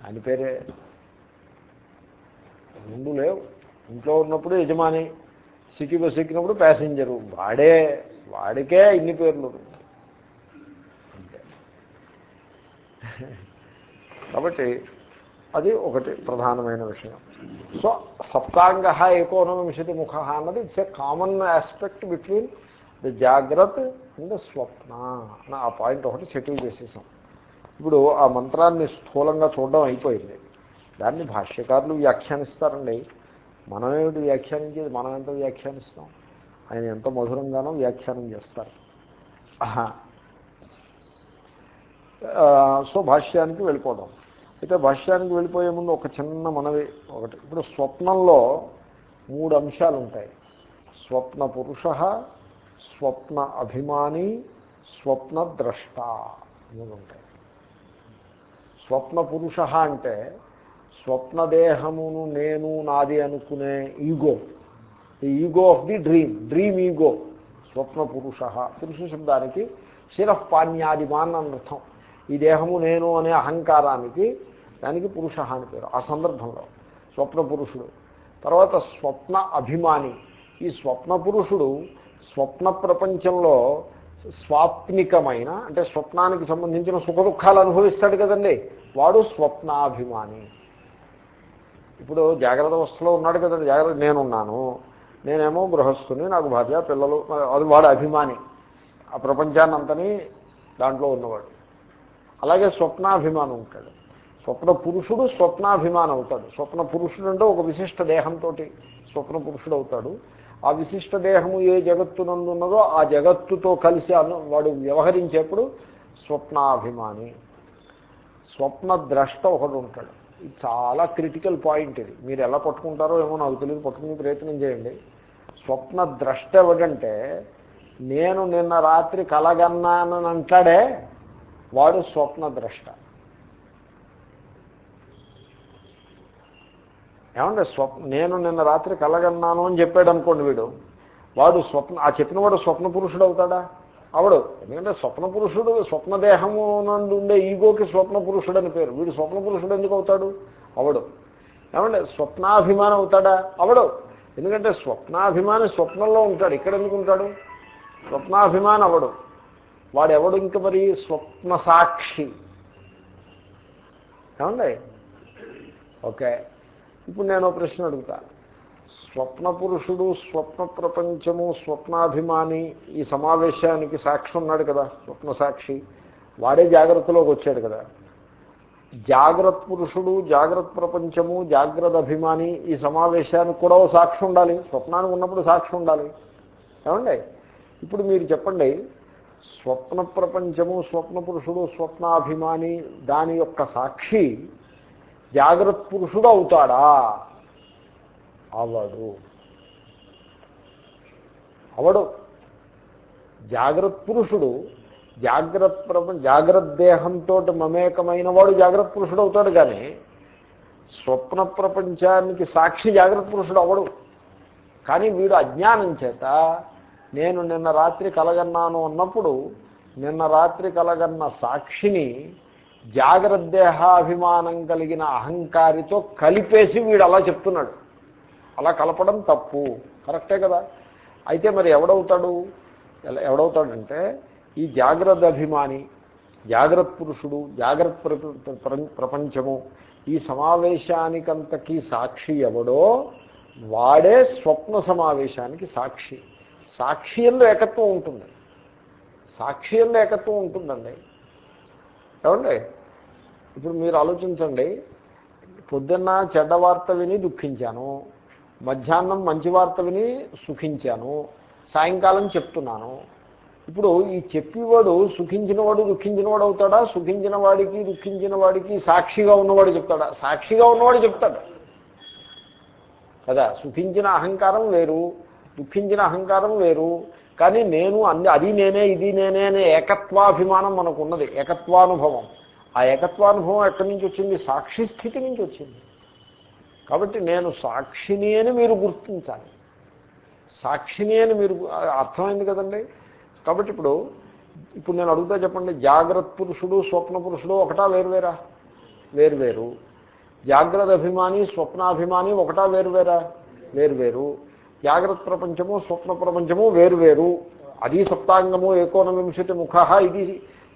దాని పేరే. రెండు లేవు. ఇంట్లో ఉన్నప్పుడు యజమాని. సిటీ బస్ ఎక్కినప్పుడు ప్యాసింజరు. వాడే వాడికే ఇన్ని పేర్లు. కాబట్టి అది ఒకటి ప్రధానమైన విషయం. సో సప్తాంగ ఏకోనవింశతి ముఖ అన్నది it's a common aspect between the జాగ్రత్త అండ్ ద స్వప్న అని ఆ పాయింట్ ఒకటి సెటిల్ చేసేసాం. ఇప్పుడు ఆ మంత్రాన్ని స్థూలంగా చూడడం అయిపోయింది. దాన్ని భాష్యకారులు వ్యాఖ్యానిస్తారండి. మనమేమిటి వ్యాఖ్యానించేది? మనం ఎంత వ్యాఖ్యానిస్తాం? ఆయన ఎంత మధురంగానో వ్యాఖ్యానం చేస్తారు. సో భాష్యానికి వెళ్ళిపోదాం. అయితే భాష్యానికి వెళ్ళిపోయే ముందు ఒక చిన్న మనవి ఒకటి. ఇప్పుడు స్వప్నంలో మూడు అంశాలు ఉంటాయి. స్వప్న పురుష స్వప్న అభిమాని స్వప్న ద్రష్ట మూడు ఉంటాయి. స్వప్న పురుష అంటే స్వప్నదేహమును నేను నాది అనుకునే ego. The ego of the dream dream ego స్వప్న పురుష పురుష శబ్దానికి శిరఃపాణ్యాదిమాన్ అని అర్థం. ఈ దేహము నేను అనే అహంకారానికి దానికి పురుష అని పేరు. ఆ సందర్భంలో స్వప్న పురుషుడు తర్వాత స్వప్న అభిమాని. ఈ స్వప్న పురుషుడు స్వప్న ప్రపంచంలో స్వాప్నికమైన అంటే స్వప్నానికి సంబంధించిన సుఖ దుఃఖాలు అనుభవిస్తాడు కదండి. వాడు స్వప్నాభిమాని. ఇప్పుడు జాగ్రత్త అవస్థలో ఉన్నాడు కదా జాగ్రత్త నేనున్నాను. నేనేమో గృహస్థుని నాకు భార్య పిల్లలు అది వాడు అభిమాని. ఆ ప్రపంచాన్నంతని దాంట్లో ఉన్నవాడు. అలాగే స్వప్నాభిమానం ఉంటాడు. స్వప్న పురుషుడు స్వప్నాభిమానం అవుతాడు. స్వప్న పురుషుడు అంటే ఒక విశిష్ట దేహంతో స్వప్న పురుషుడు అవుతాడు. ఆ విశిష్ట దేహము ఏ జగత్తునందు ఉన్నదో ఆ జగత్తుతో కలిసి వాడు వ్యవహరించేప్పుడు స్వప్నాభిమాని. స్వప్న ద్రష్ట ఒకడు ఉంటాడు. చాలా క్రిటికల్ పాయింట్ ఇది. మీరు ఎలా పట్టుకుంటారో ఏమో నాకు తెలియదు పట్టుకునే ప్రయత్నం చేయండి. స్వప్న ద్రష్ట ఎవడంటే నేను నిన్న రాత్రి కలగన్నానని అంటాడే వాడు స్వప్న ద్రష్ట. ఏమంటే స్వప్న నేను నిన్న రాత్రి కలగన్నాను అని చెప్పాడు అనుకోండి వీడు వాడు స్వప్న ఆ చెప్పిన వాడు స్వప్న పురుషుడు అవుతాడా? అవడు ఎందుకంటే స్వప్న పురుషుడు స్వప్నదేహము నందు ఉండే ఈగోకి స్వప్న పురుషుడు అని పేరు. వీడు స్వప్న పురుషుడు ఎందుకు అవుతాడు? అవడు ఏమంటే స్వప్నాభిమానం అవుతాడా? అవడు ఎందుకంటే స్వప్నాభిమాని స్వప్నంలో ఉంటాడు. ఇక్కడ ఎందుకు ఉంటాడు? స్వప్నాభిమానం అవడు వాడెవడు ఇంక మరి? స్వప్న సాక్షి ఏమండి? ఓకే. ఇప్పుడు నేను ప్రశ్న అడుగుతాను స్వప్న పురుషుడు స్వప్న ప్రపంచము స్వప్నాభిమాని ఈ సమావేశానికి సాక్షి ఉన్నాడు కదా స్వప్న సాక్షి వాడే జాగ్రత్తలోకి వచ్చాడు కదా. జాగ్రత్త పురుషుడు జాగ్రత్త ప్రపంచము జాగ్రత్త అభిమాని ఈ సమావేశానికి కూడా ఓ సాక్షి ఉండాలి. స్వప్నానికి ఉన్నప్పుడు సాక్షి ఉండాలి. ఏమండి? ఇప్పుడు మీరు చెప్పండి స్వప్న ప్రపంచము స్వప్న పురుషుడు స్వప్నాభిమాని దాని యొక్క సాక్షి జాగ్రత్త పురుషుడు అవుతాడా? అవడు. అవడు జాగ్రత్త పురుషుడు జాగ్రత్త ప్రపంచ జాగ్రత్త దేహంతో మమేకమైన వాడు జాగ్రత్త పురుషుడు అవుతాడు కానీ స్వప్న ప్రపంచానికి సాక్షి జాగ్రత్త పురుషుడు అవడు. కానీ వీడు అజ్ఞానం చేత నేను నిన్న రాత్రి కలగన్నాను అన్నప్పుడు నిన్న రాత్రి కలగన్న సాక్షిని జాగ్రత్త దేహాభిమానం కలిగిన అహంకారితో కలిపేసి వీడు అలా చెప్తున్నాడు. అలా కలపడం తప్పు. కరెక్టే కదా? అయితే మరి ఎవడవుతాడు? ఎవడవుతాడంటే ఈ జాగ్రత్త అభిమాని జాగ్రత్త పురుషుడు జాగ్రత్త ప్రపంచము ఈ సమావేశానికంతకీ సాక్షి ఎవడో వాడే స్వప్న సమావేశానికి సాక్షి. సాక్షియంలో ఏకత్వం ఉంటుంది. సాక్షియంలో ఏకత్వం ఉంటుందండి. ఏమండి? ఇప్పుడు మీరు ఆలోచించండి. పొద్దున్న చెడ్డ వార్త విని దుఃఖించాను. మధ్యాహ్నం మంచి వార్త విని సుఖించాను సాయంకాలం చెప్తున్నాను. ఇప్పుడు ఈ చెప్పేవాడు సుఖించినవాడు దుఃఖించినవాడు అవుతాడా? సుఖించిన వాడికి దుఃఖించిన వాడికి సాక్షిగా ఉన్నవాడు చెప్తాడా? సాక్షిగా ఉన్నవాడు చెప్తాడు. కదా సుఖించిన అహంకారం వేరు దుఃఖించిన అహంకారం వేరు. కానీ నేను అన్ని అది నేనే ఇది నేనే అనే ఏకత్వాభిమానం మనకు ఉన్నది ఏకత్వానుభవం. ఆ ఏకత్వానుభవం ఎక్కడి నుంచి వచ్చింది? సాక్షి స్థితి నుంచి వచ్చింది. కాబట్టి నేను సాక్షిని అని మీరు గుర్తించాలి. సాక్షిని అని మీరు అర్థమైంది కదండి? కాబట్టి ఇప్పుడు ఇప్పుడు నేను అడుగుతా చెప్పండి జాగ్రత్త పురుషుడు స్వప్న పురుషుడు ఒకటా వేరువేరా వేరువేరు జాగ్రత్త అభిమాని స్వప్నాభిమాని ఒకటా వేరువేరా వేరువేరు జాగ్రత్త ప్రపంచము స్వప్న ప్రపంచము వేరువేరు అది సప్తాంగము ఏకోనవింశతి ముఖ ఇది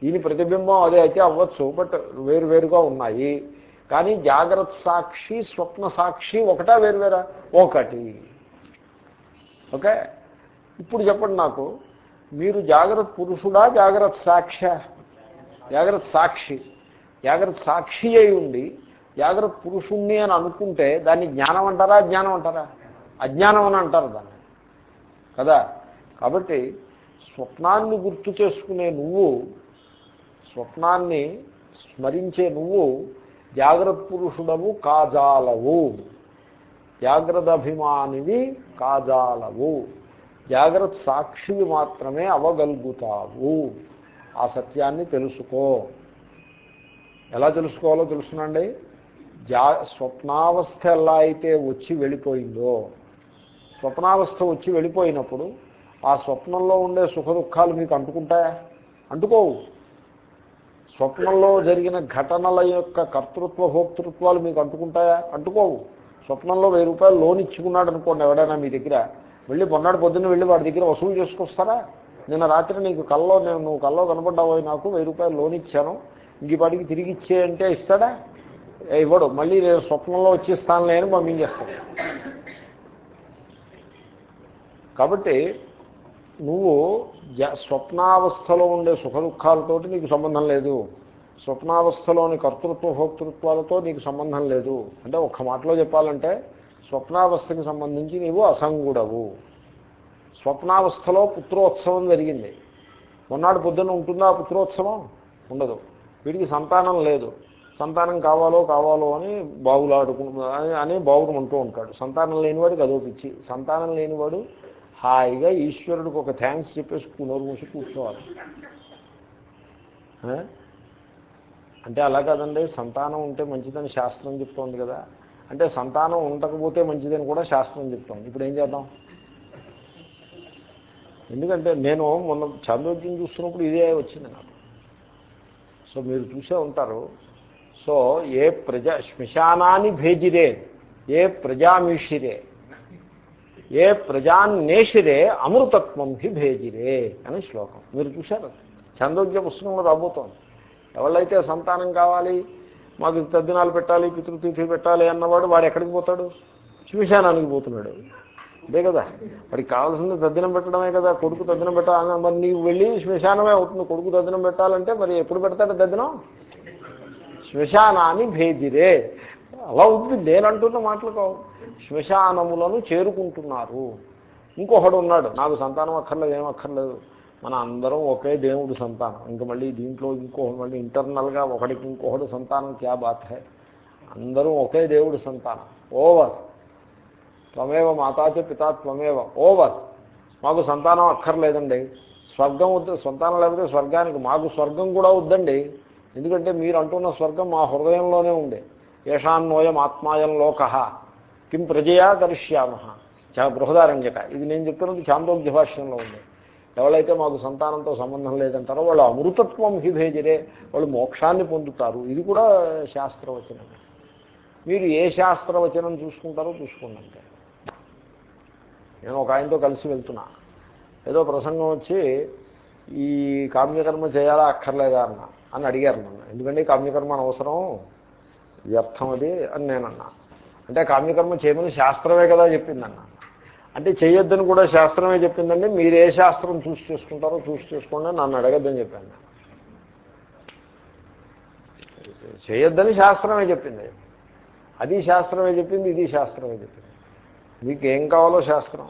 దీని ప్రతిబింబం అదే అయితే అవ్వచ్చు బట్ వేరువేరుగా ఉన్నాయి. కానీ జాగ్రత్త సాక్షి స్వప్న సాక్షి ఒకటా వేరువేరా? ఒకటి. ఓకే? ఇప్పుడు చెప్పండి నాకు మీరు జాగ్రత్త పురుషుడా జాగ్రత్త సాక్ష? జాగ్రత్త సాక్షి. జాగ్రత్త సాక్షి అయి ఉండి జాగ్రత్త పురుషుణ్ణి అని అనుకుంటే దాన్ని జ్ఞానం అంటారా అజ్ఞానం అంటారా? అజ్ఞానం అని అంటారు దాన్ని. కదా? కాబట్టి స్వప్నాన్ని గుర్తు చేసుకునే నువ్వు స్వప్నాన్ని స్మరించే నువ్వు జాగ్రత్త పురుషుడవు కాజాలవు. జాగ్రత్త అభిమానివి కాజాలవు. జాగ్రత్త సాక్షివి మాత్రమే అవగలుగుతావు. ఆ సత్యాన్ని తెలుసుకో. ఎలా తెలుసుకోవాలో తెలుసునండి? జా స్వప్నావస్థ ఎలా అయితే వచ్చి వెళ్ళిపోయిందో స్వప్నావస్థ వచ్చి వెళ్ళిపోయినప్పుడు ఆ స్వప్నంలో ఉండే సుఖ దుఃఖాలు మీకు అంటుకుంటాయా? అంటుకోవు. స్వప్నంలో జరిగిన ఘటనల యొక్క కర్తృత్వ భోక్తృత్వాలు మీకు అంటుకుంటాయా? అంటుకోవు. స్వప్నంలో వెయ్యి రూపాయలు లోన్ ఇచ్చుకున్నాడు అనుకోండి ఎవడైనా మీ దగ్గర. వెళ్ళి మొన్నటి పొద్దున్న వెళ్ళి వాడి దగ్గర వసూలు చేసుకొస్తారా? నిన్న రాత్రి నీకు కల్లో నేను నువ్వు కల్లో కనపడ్డావో నాకు వెయ్యి రూపాయలు లోన్ ఇచ్చాను. ఇంక పాటికి తిరిగి ఇచ్చే అంటే ఇస్తాడా? ఏ, ఇవ్వడు. మళ్ళీ నేను స్వప్నంలో వచ్చేస్తానులే అని పంపించేస్తాను. కాబట్టి నువ్వు జ- స్వప్నావస్థలో ఉండే సుఖ దుఃఖాలతోటి నీకు సంబంధం లేదు. స్వప్నావస్థలోని కర్తృత్వ భోక్తృత్వాలతో నీకు సంబంధం లేదు. అంటే ఒక్క మాటలో చెప్పాలంటే స్వప్నావస్థకి సంబంధించి నీవు అసంగుడవు. స్వప్నావస్థలో పుత్రోత్సవం జరిగింది. మొన్నాడు పొద్దున్న ఉంటుందా పుత్రోత్సవం? ఉండదు. వీడికి సంతానం లేదు. సంతానం కావాలో కావాలో అని బావులాడుకు అని- బావుడు ఉంటూ ఉంటాడు. సంతానం లేనివాడికి అదో పిచ్చి. సంతానం లేనివాడు హాయిగా ఈశ్వరుడికి ఒక థ్యాంక్స్ చెప్పేసి నోరు మూసి కూర్చోవాలి. అంటే అలా కాదండి సంతానం ఉంటే మంచిదని శాస్త్రం చెప్తోంది కదా. అంటే సంతానం ఉండకపోతే మంచిదని కూడా శాస్త్రం చెప్తోంది. ఇప్పుడు ఏం చేద్దాం? ఎందుకంటే నేను మొన్న చాంద్రోగ్యం చూస్తున్నప్పుడు ఇదే వచ్చింది నాకు. సో మీరు చూసే ఉంటారు. సో ఏ ప్రజా శ్మశానాన్ని భేజిరే ఏ ప్రజామీషిరే ఏ ప్రజాన్నేషిరే అమృతత్వం హి భేజిరే అని శ్లోకం. మీరు చూశారు? చాంద్రోగ్య పుస్తకంలో రాబోతోంది. ఎవళ్ళైతే సంతానం కావాలి మాకు తద్దినాలు పెట్టాలి పితృతిథి పెట్టాలి అన్నవాడు వాడు ఎక్కడికి పోతాడు? శ్మశానానికి పోతున్నాడు. అదే కదా. వాడికి కావాల్సింది తద్దినం పెట్టడమే కదా. కొడుకు తద్దినం పెట్టాలి మరి నీవు వెళ్ళి శ్మశానమే అవుతుంది. కొడుకు తద్దినం పెట్టాలంటే మరి ఎప్పుడు పెడతాడు తద్దినం? శ్మశానాన్ని భేదిరే అలా ఉంది నేనంటున్న మాటలు కావు. శ్మశానములను చేరుకుంటున్నారు. ఇంకొకడు ఉన్నాడు. నాకు సంతానం అక్కర్లేదు ఏం అక్కర్లేదు. మన అందరం ఒకే దేవుడు సంతానం. ఇంక మళ్ళీ దీంట్లో ఇంకో మళ్ళీ ఇంటర్నల్గా ఒకడికి ఇంకొకడు సంతానం క్యా బాత్ హై? అందరూ ఒకే దేవుడు సంతానం. ఓవర్. త్వమేవ మాతాచ పితా త్వమేవ. ఓవర్. మాకు సంతానం అక్కర్లేదండి. స్వర్గం వద్దు సంతానం లేకపోతే స్వర్గానికి మాకు స్వర్గం కూడా వద్దండి. ఎందుకంటే మీరు అంటున్న స్వర్గం మా హృదయంలోనే ఉంది ఏషాన్నోయం ఆత్మాయం లోక. కిం ప్రజయా కరిష్యామ చాలా బృహదారంజక ఇది నేను చెప్తున్నది చాందోగ్య భాష్యంలో ఉంది. ఎవరైతే మాకు సంతానంతో సంబంధం లేదంటారో వాళ్ళు అమృతత్వం హిభేజరే వాళ్ళు మోక్షాన్ని పొందుతారు. ఇది కూడా శాస్త్రవచనమే మీరు ఏ శాస్త్రవచనం చూసుకుంటారో చూసుకోండి అంతే. నేను ఒక ఆయనతో కలిసి వెళ్తున్నా. ఏదో ప్రసంగం వచ్చి ఈ కామ్యకర్మ చేయాలా అక్కర్లేదా అన్న అని అడిగారు నన్ను. ఎందుకంటే కామ్యకర్మ అనవసరం. వ్యర్థం అది అని నేనన్నా. అంటే కామ్యకర్మ చేయమని శాస్త్రమే కదా చెప్పిందన్నా. అంటే చేయొద్దని కూడా శాస్త్రమే చెప్పిందండి. మీరు ఏ శాస్త్రం చూసి చేసుకుంటారో చూసి చేసుకోండి నన్ను అడగద్దని చెప్పాను. చేయొద్దని శాస్త్రమే చెప్పింది. అది శాస్త్రమే చెప్పింది ఇది శాస్త్రమే చెప్పింది. మీకు ఏం కావాలో శాస్త్రం.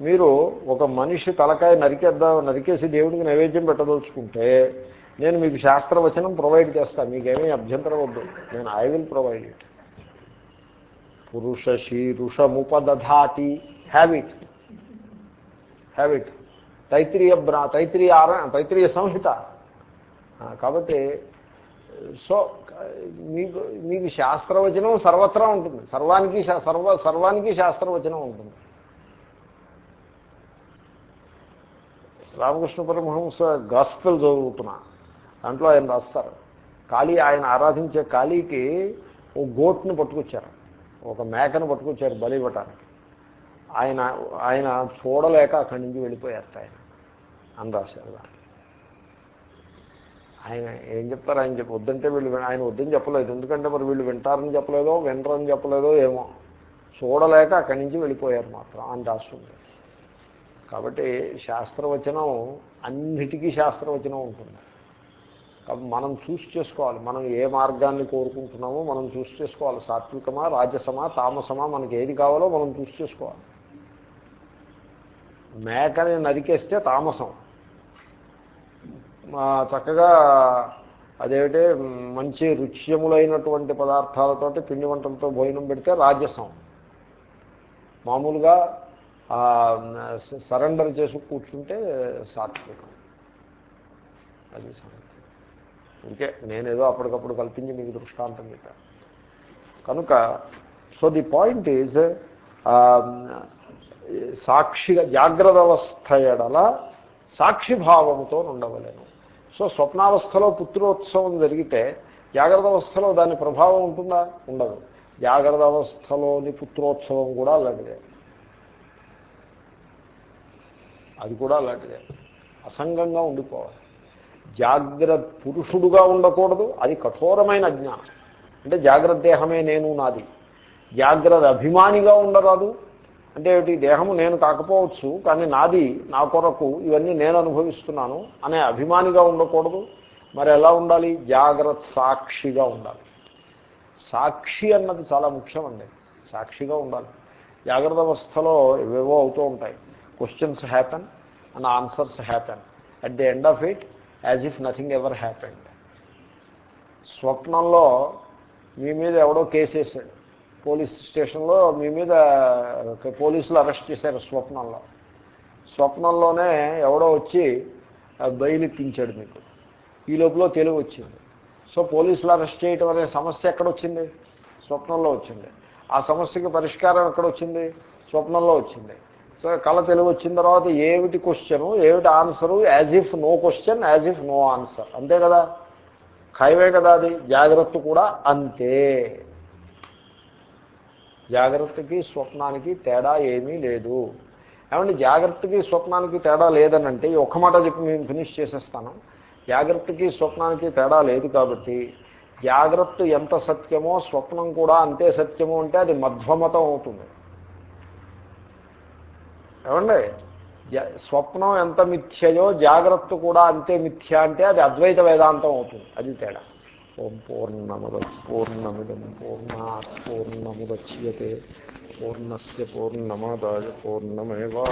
మీరు ఒక మనిషి తలకాయ నరికేద్దాం నరికేసి దేవుడికి నైవేద్యం పెట్టదలుచుకుంటే నేను మీకు శాస్త్రవచనం ప్రొవైడ్ చేస్తాను మీకేమీ అభ్యంతరం వద్దు. నేను ఐ విల్ ప్రొవైడ్ ఇట్ పురుష శీరుషముపదధాతి హ్యాబిట్ హ్యాబిట్ తైత్రీయ బ్రా తైత్రీయ ఆర తైత్రీయ సంహిత. కాబట్టి సో మీకు మీకు శాస్త్రవచనం సర్వత్రా ఉంటుంది. సర్వానికి సర్వ సర్వానికి శాస్త్రవచనం ఉంటుంది. రామకృష్ణ పరమహంస గాస్పెల్ చదువుతున్నా. దాంట్లో ఆయన రాస్తారు. కాళీ ఆయన ఆరాధించే కాళీకి ఓ గోట్ను పట్టుకొచ్చారు. ఒక మేకను పట్టుకొచ్చారు బలి ఇవ్వటానికి. ఆయన ఆయన చూడలేక అక్కడి నుంచి వెళ్ళిపోయారు ఆయన. అని రాశారు ఆయన ఏం చెప్తారు? ఆయన చెప్పి వద్దంటే వీళ్ళు ఆయన వద్దని చెప్పలేదు. ఎందుకంటే మరి వీళ్ళు వింటారని చెప్పలేదో వినరని చెప్పలేదో ఏమో. చూడలేక అక్కడి నుంచి వెళ్ళిపోయారు మాత్రం అని రాస్తుంది. కాబట్టి శాస్త్రవచనం అన్నిటికీ శాస్త్రవచనం ఉంటుంది. కాబట్టి మనం చూస్ చేసుకోవాలి. మనం ఏ మార్గాన్ని కోరుకుంటున్నామో మనం చూస్ చేసుకోవాలి. సాత్వికమా రాజసమా తామసమా మనకి ఏది కావాలో మనం చూస్ చేసుకోవాలి. మేకని నరికేస్తే తామసం. చక్కగా అదేమిటి మంచి రుచ్యములైనటువంటి పదార్థాలతోటి పిండి వంటలతో భోజనం పెడితే రాజసం. మామూలుగా సరెండర్ చేసి కూర్చుంటే సాత్వికం. అది సంగతి ఇంకే నేనేదో అప్పటికప్పుడు కల్పించి మీకు దృష్టాంతం చెప్పాను కనుక సో ది పాయింట్ ఈజ్ సాక్షిగా జాగ్రత్త అవస్థ ఎడల సాక్షిభావంతో ఉండవలేను సో స్వప్నావస్థలో పుత్రోత్సవం జరిగితే జాగ్రత్త అవస్థలో దాని ప్రభావం ఉంటుందా? ఉండదు. జాగ్రత్త అవస్థలోని పుత్రోత్సవం కూడా అలాంటిదే. అది కూడా అలాంటిదే. అసంగంగా ఉండిపోవాలి. జాగ్రత్త పురుషుడుగా ఉండకూడదు అది కఠోరమైన అజ్ఞానం. అంటే జాగ్రత్త దేహమే నేను నాది. జాగ్రత్త అభిమానిగా ఉండరాదు. అంటే ఏమిటి దేహము నేను కాకపోవచ్చు కానీ నాది నా కొరకు ఇవన్నీ నేను అనుభవిస్తున్నాను అనే అభిమానిగా ఉండకూడదు. మరి ఎలా ఉండాలి? జాగ్రత్త సాక్షిగా ఉండాలి. సాక్షి అన్నది చాలా ముఖ్యమండి. సాక్షిగా ఉండాలి. జాగ్రత్త అవస్థలో ఏవేవో అవుతూ ఉంటాయి. Questions happen and answers happen at the end of it as if nothing ever happened స్వప్నంలో మీ మీద ఎవడో కేసేసాడు పోలీస్ స్టేషన్లో మీ మీద పోలీసులు అరెస్ట్ చేశారు స్వప్నంలో. స్వప్నంలోనే ఎవడో వచ్చి బయలు ఇప్పించాడు మీకు. ఈ లోపల తెలివి వచ్చింది. సో పోలీసులు అరెస్ట్ చేయటం అనే సమస్య ఎక్కడొచ్చింది స్వప్నంలో వచ్చింది. ఆ సమస్యకి పరిష్కారం ఎక్కడొచ్చింది స్వప్నంలో వచ్చింది. సో కళ తెలివి వచ్చిన తర్వాత ఏమిటి క్వశ్చను ఏమిటి answer as if no question as if no answer అంతే కదా? ఖాయమే కదా అది? జాగ్రత్త కూడా అంతే. జాగ్రత్తకి స్వప్నానికి తేడా ఏమీ లేదు. ఏమంటే జాగ్రత్తకి స్వప్నానికి తేడా లేదనంటే ఈ ఒక్క మాట చెప్పి మేము ఫినిష్ చేసేస్తాను. జాగ్రత్తకి స్వప్నానికి తేడా లేదు కాబట్టి జాగ్రత్త ఎంత సత్యమో స్వప్నం కూడా అంతే సత్యమో అంటే అది మధ్వమతం అవుతుంది. ఏమండి? స్వప్నం ఎంత మిథ్యయో జాగ్రత్త కూడా అంతే మిథ్య అంటే అది అద్వైత వేదాంతం అవుతుంది. అది తేడా. ఓం పూర్ణముద పూర్ణమిదం పూర్ణా పూర్ణముద్యతే పూర్ణస్ పూర్ణమాదాయ పూర్ణమేవా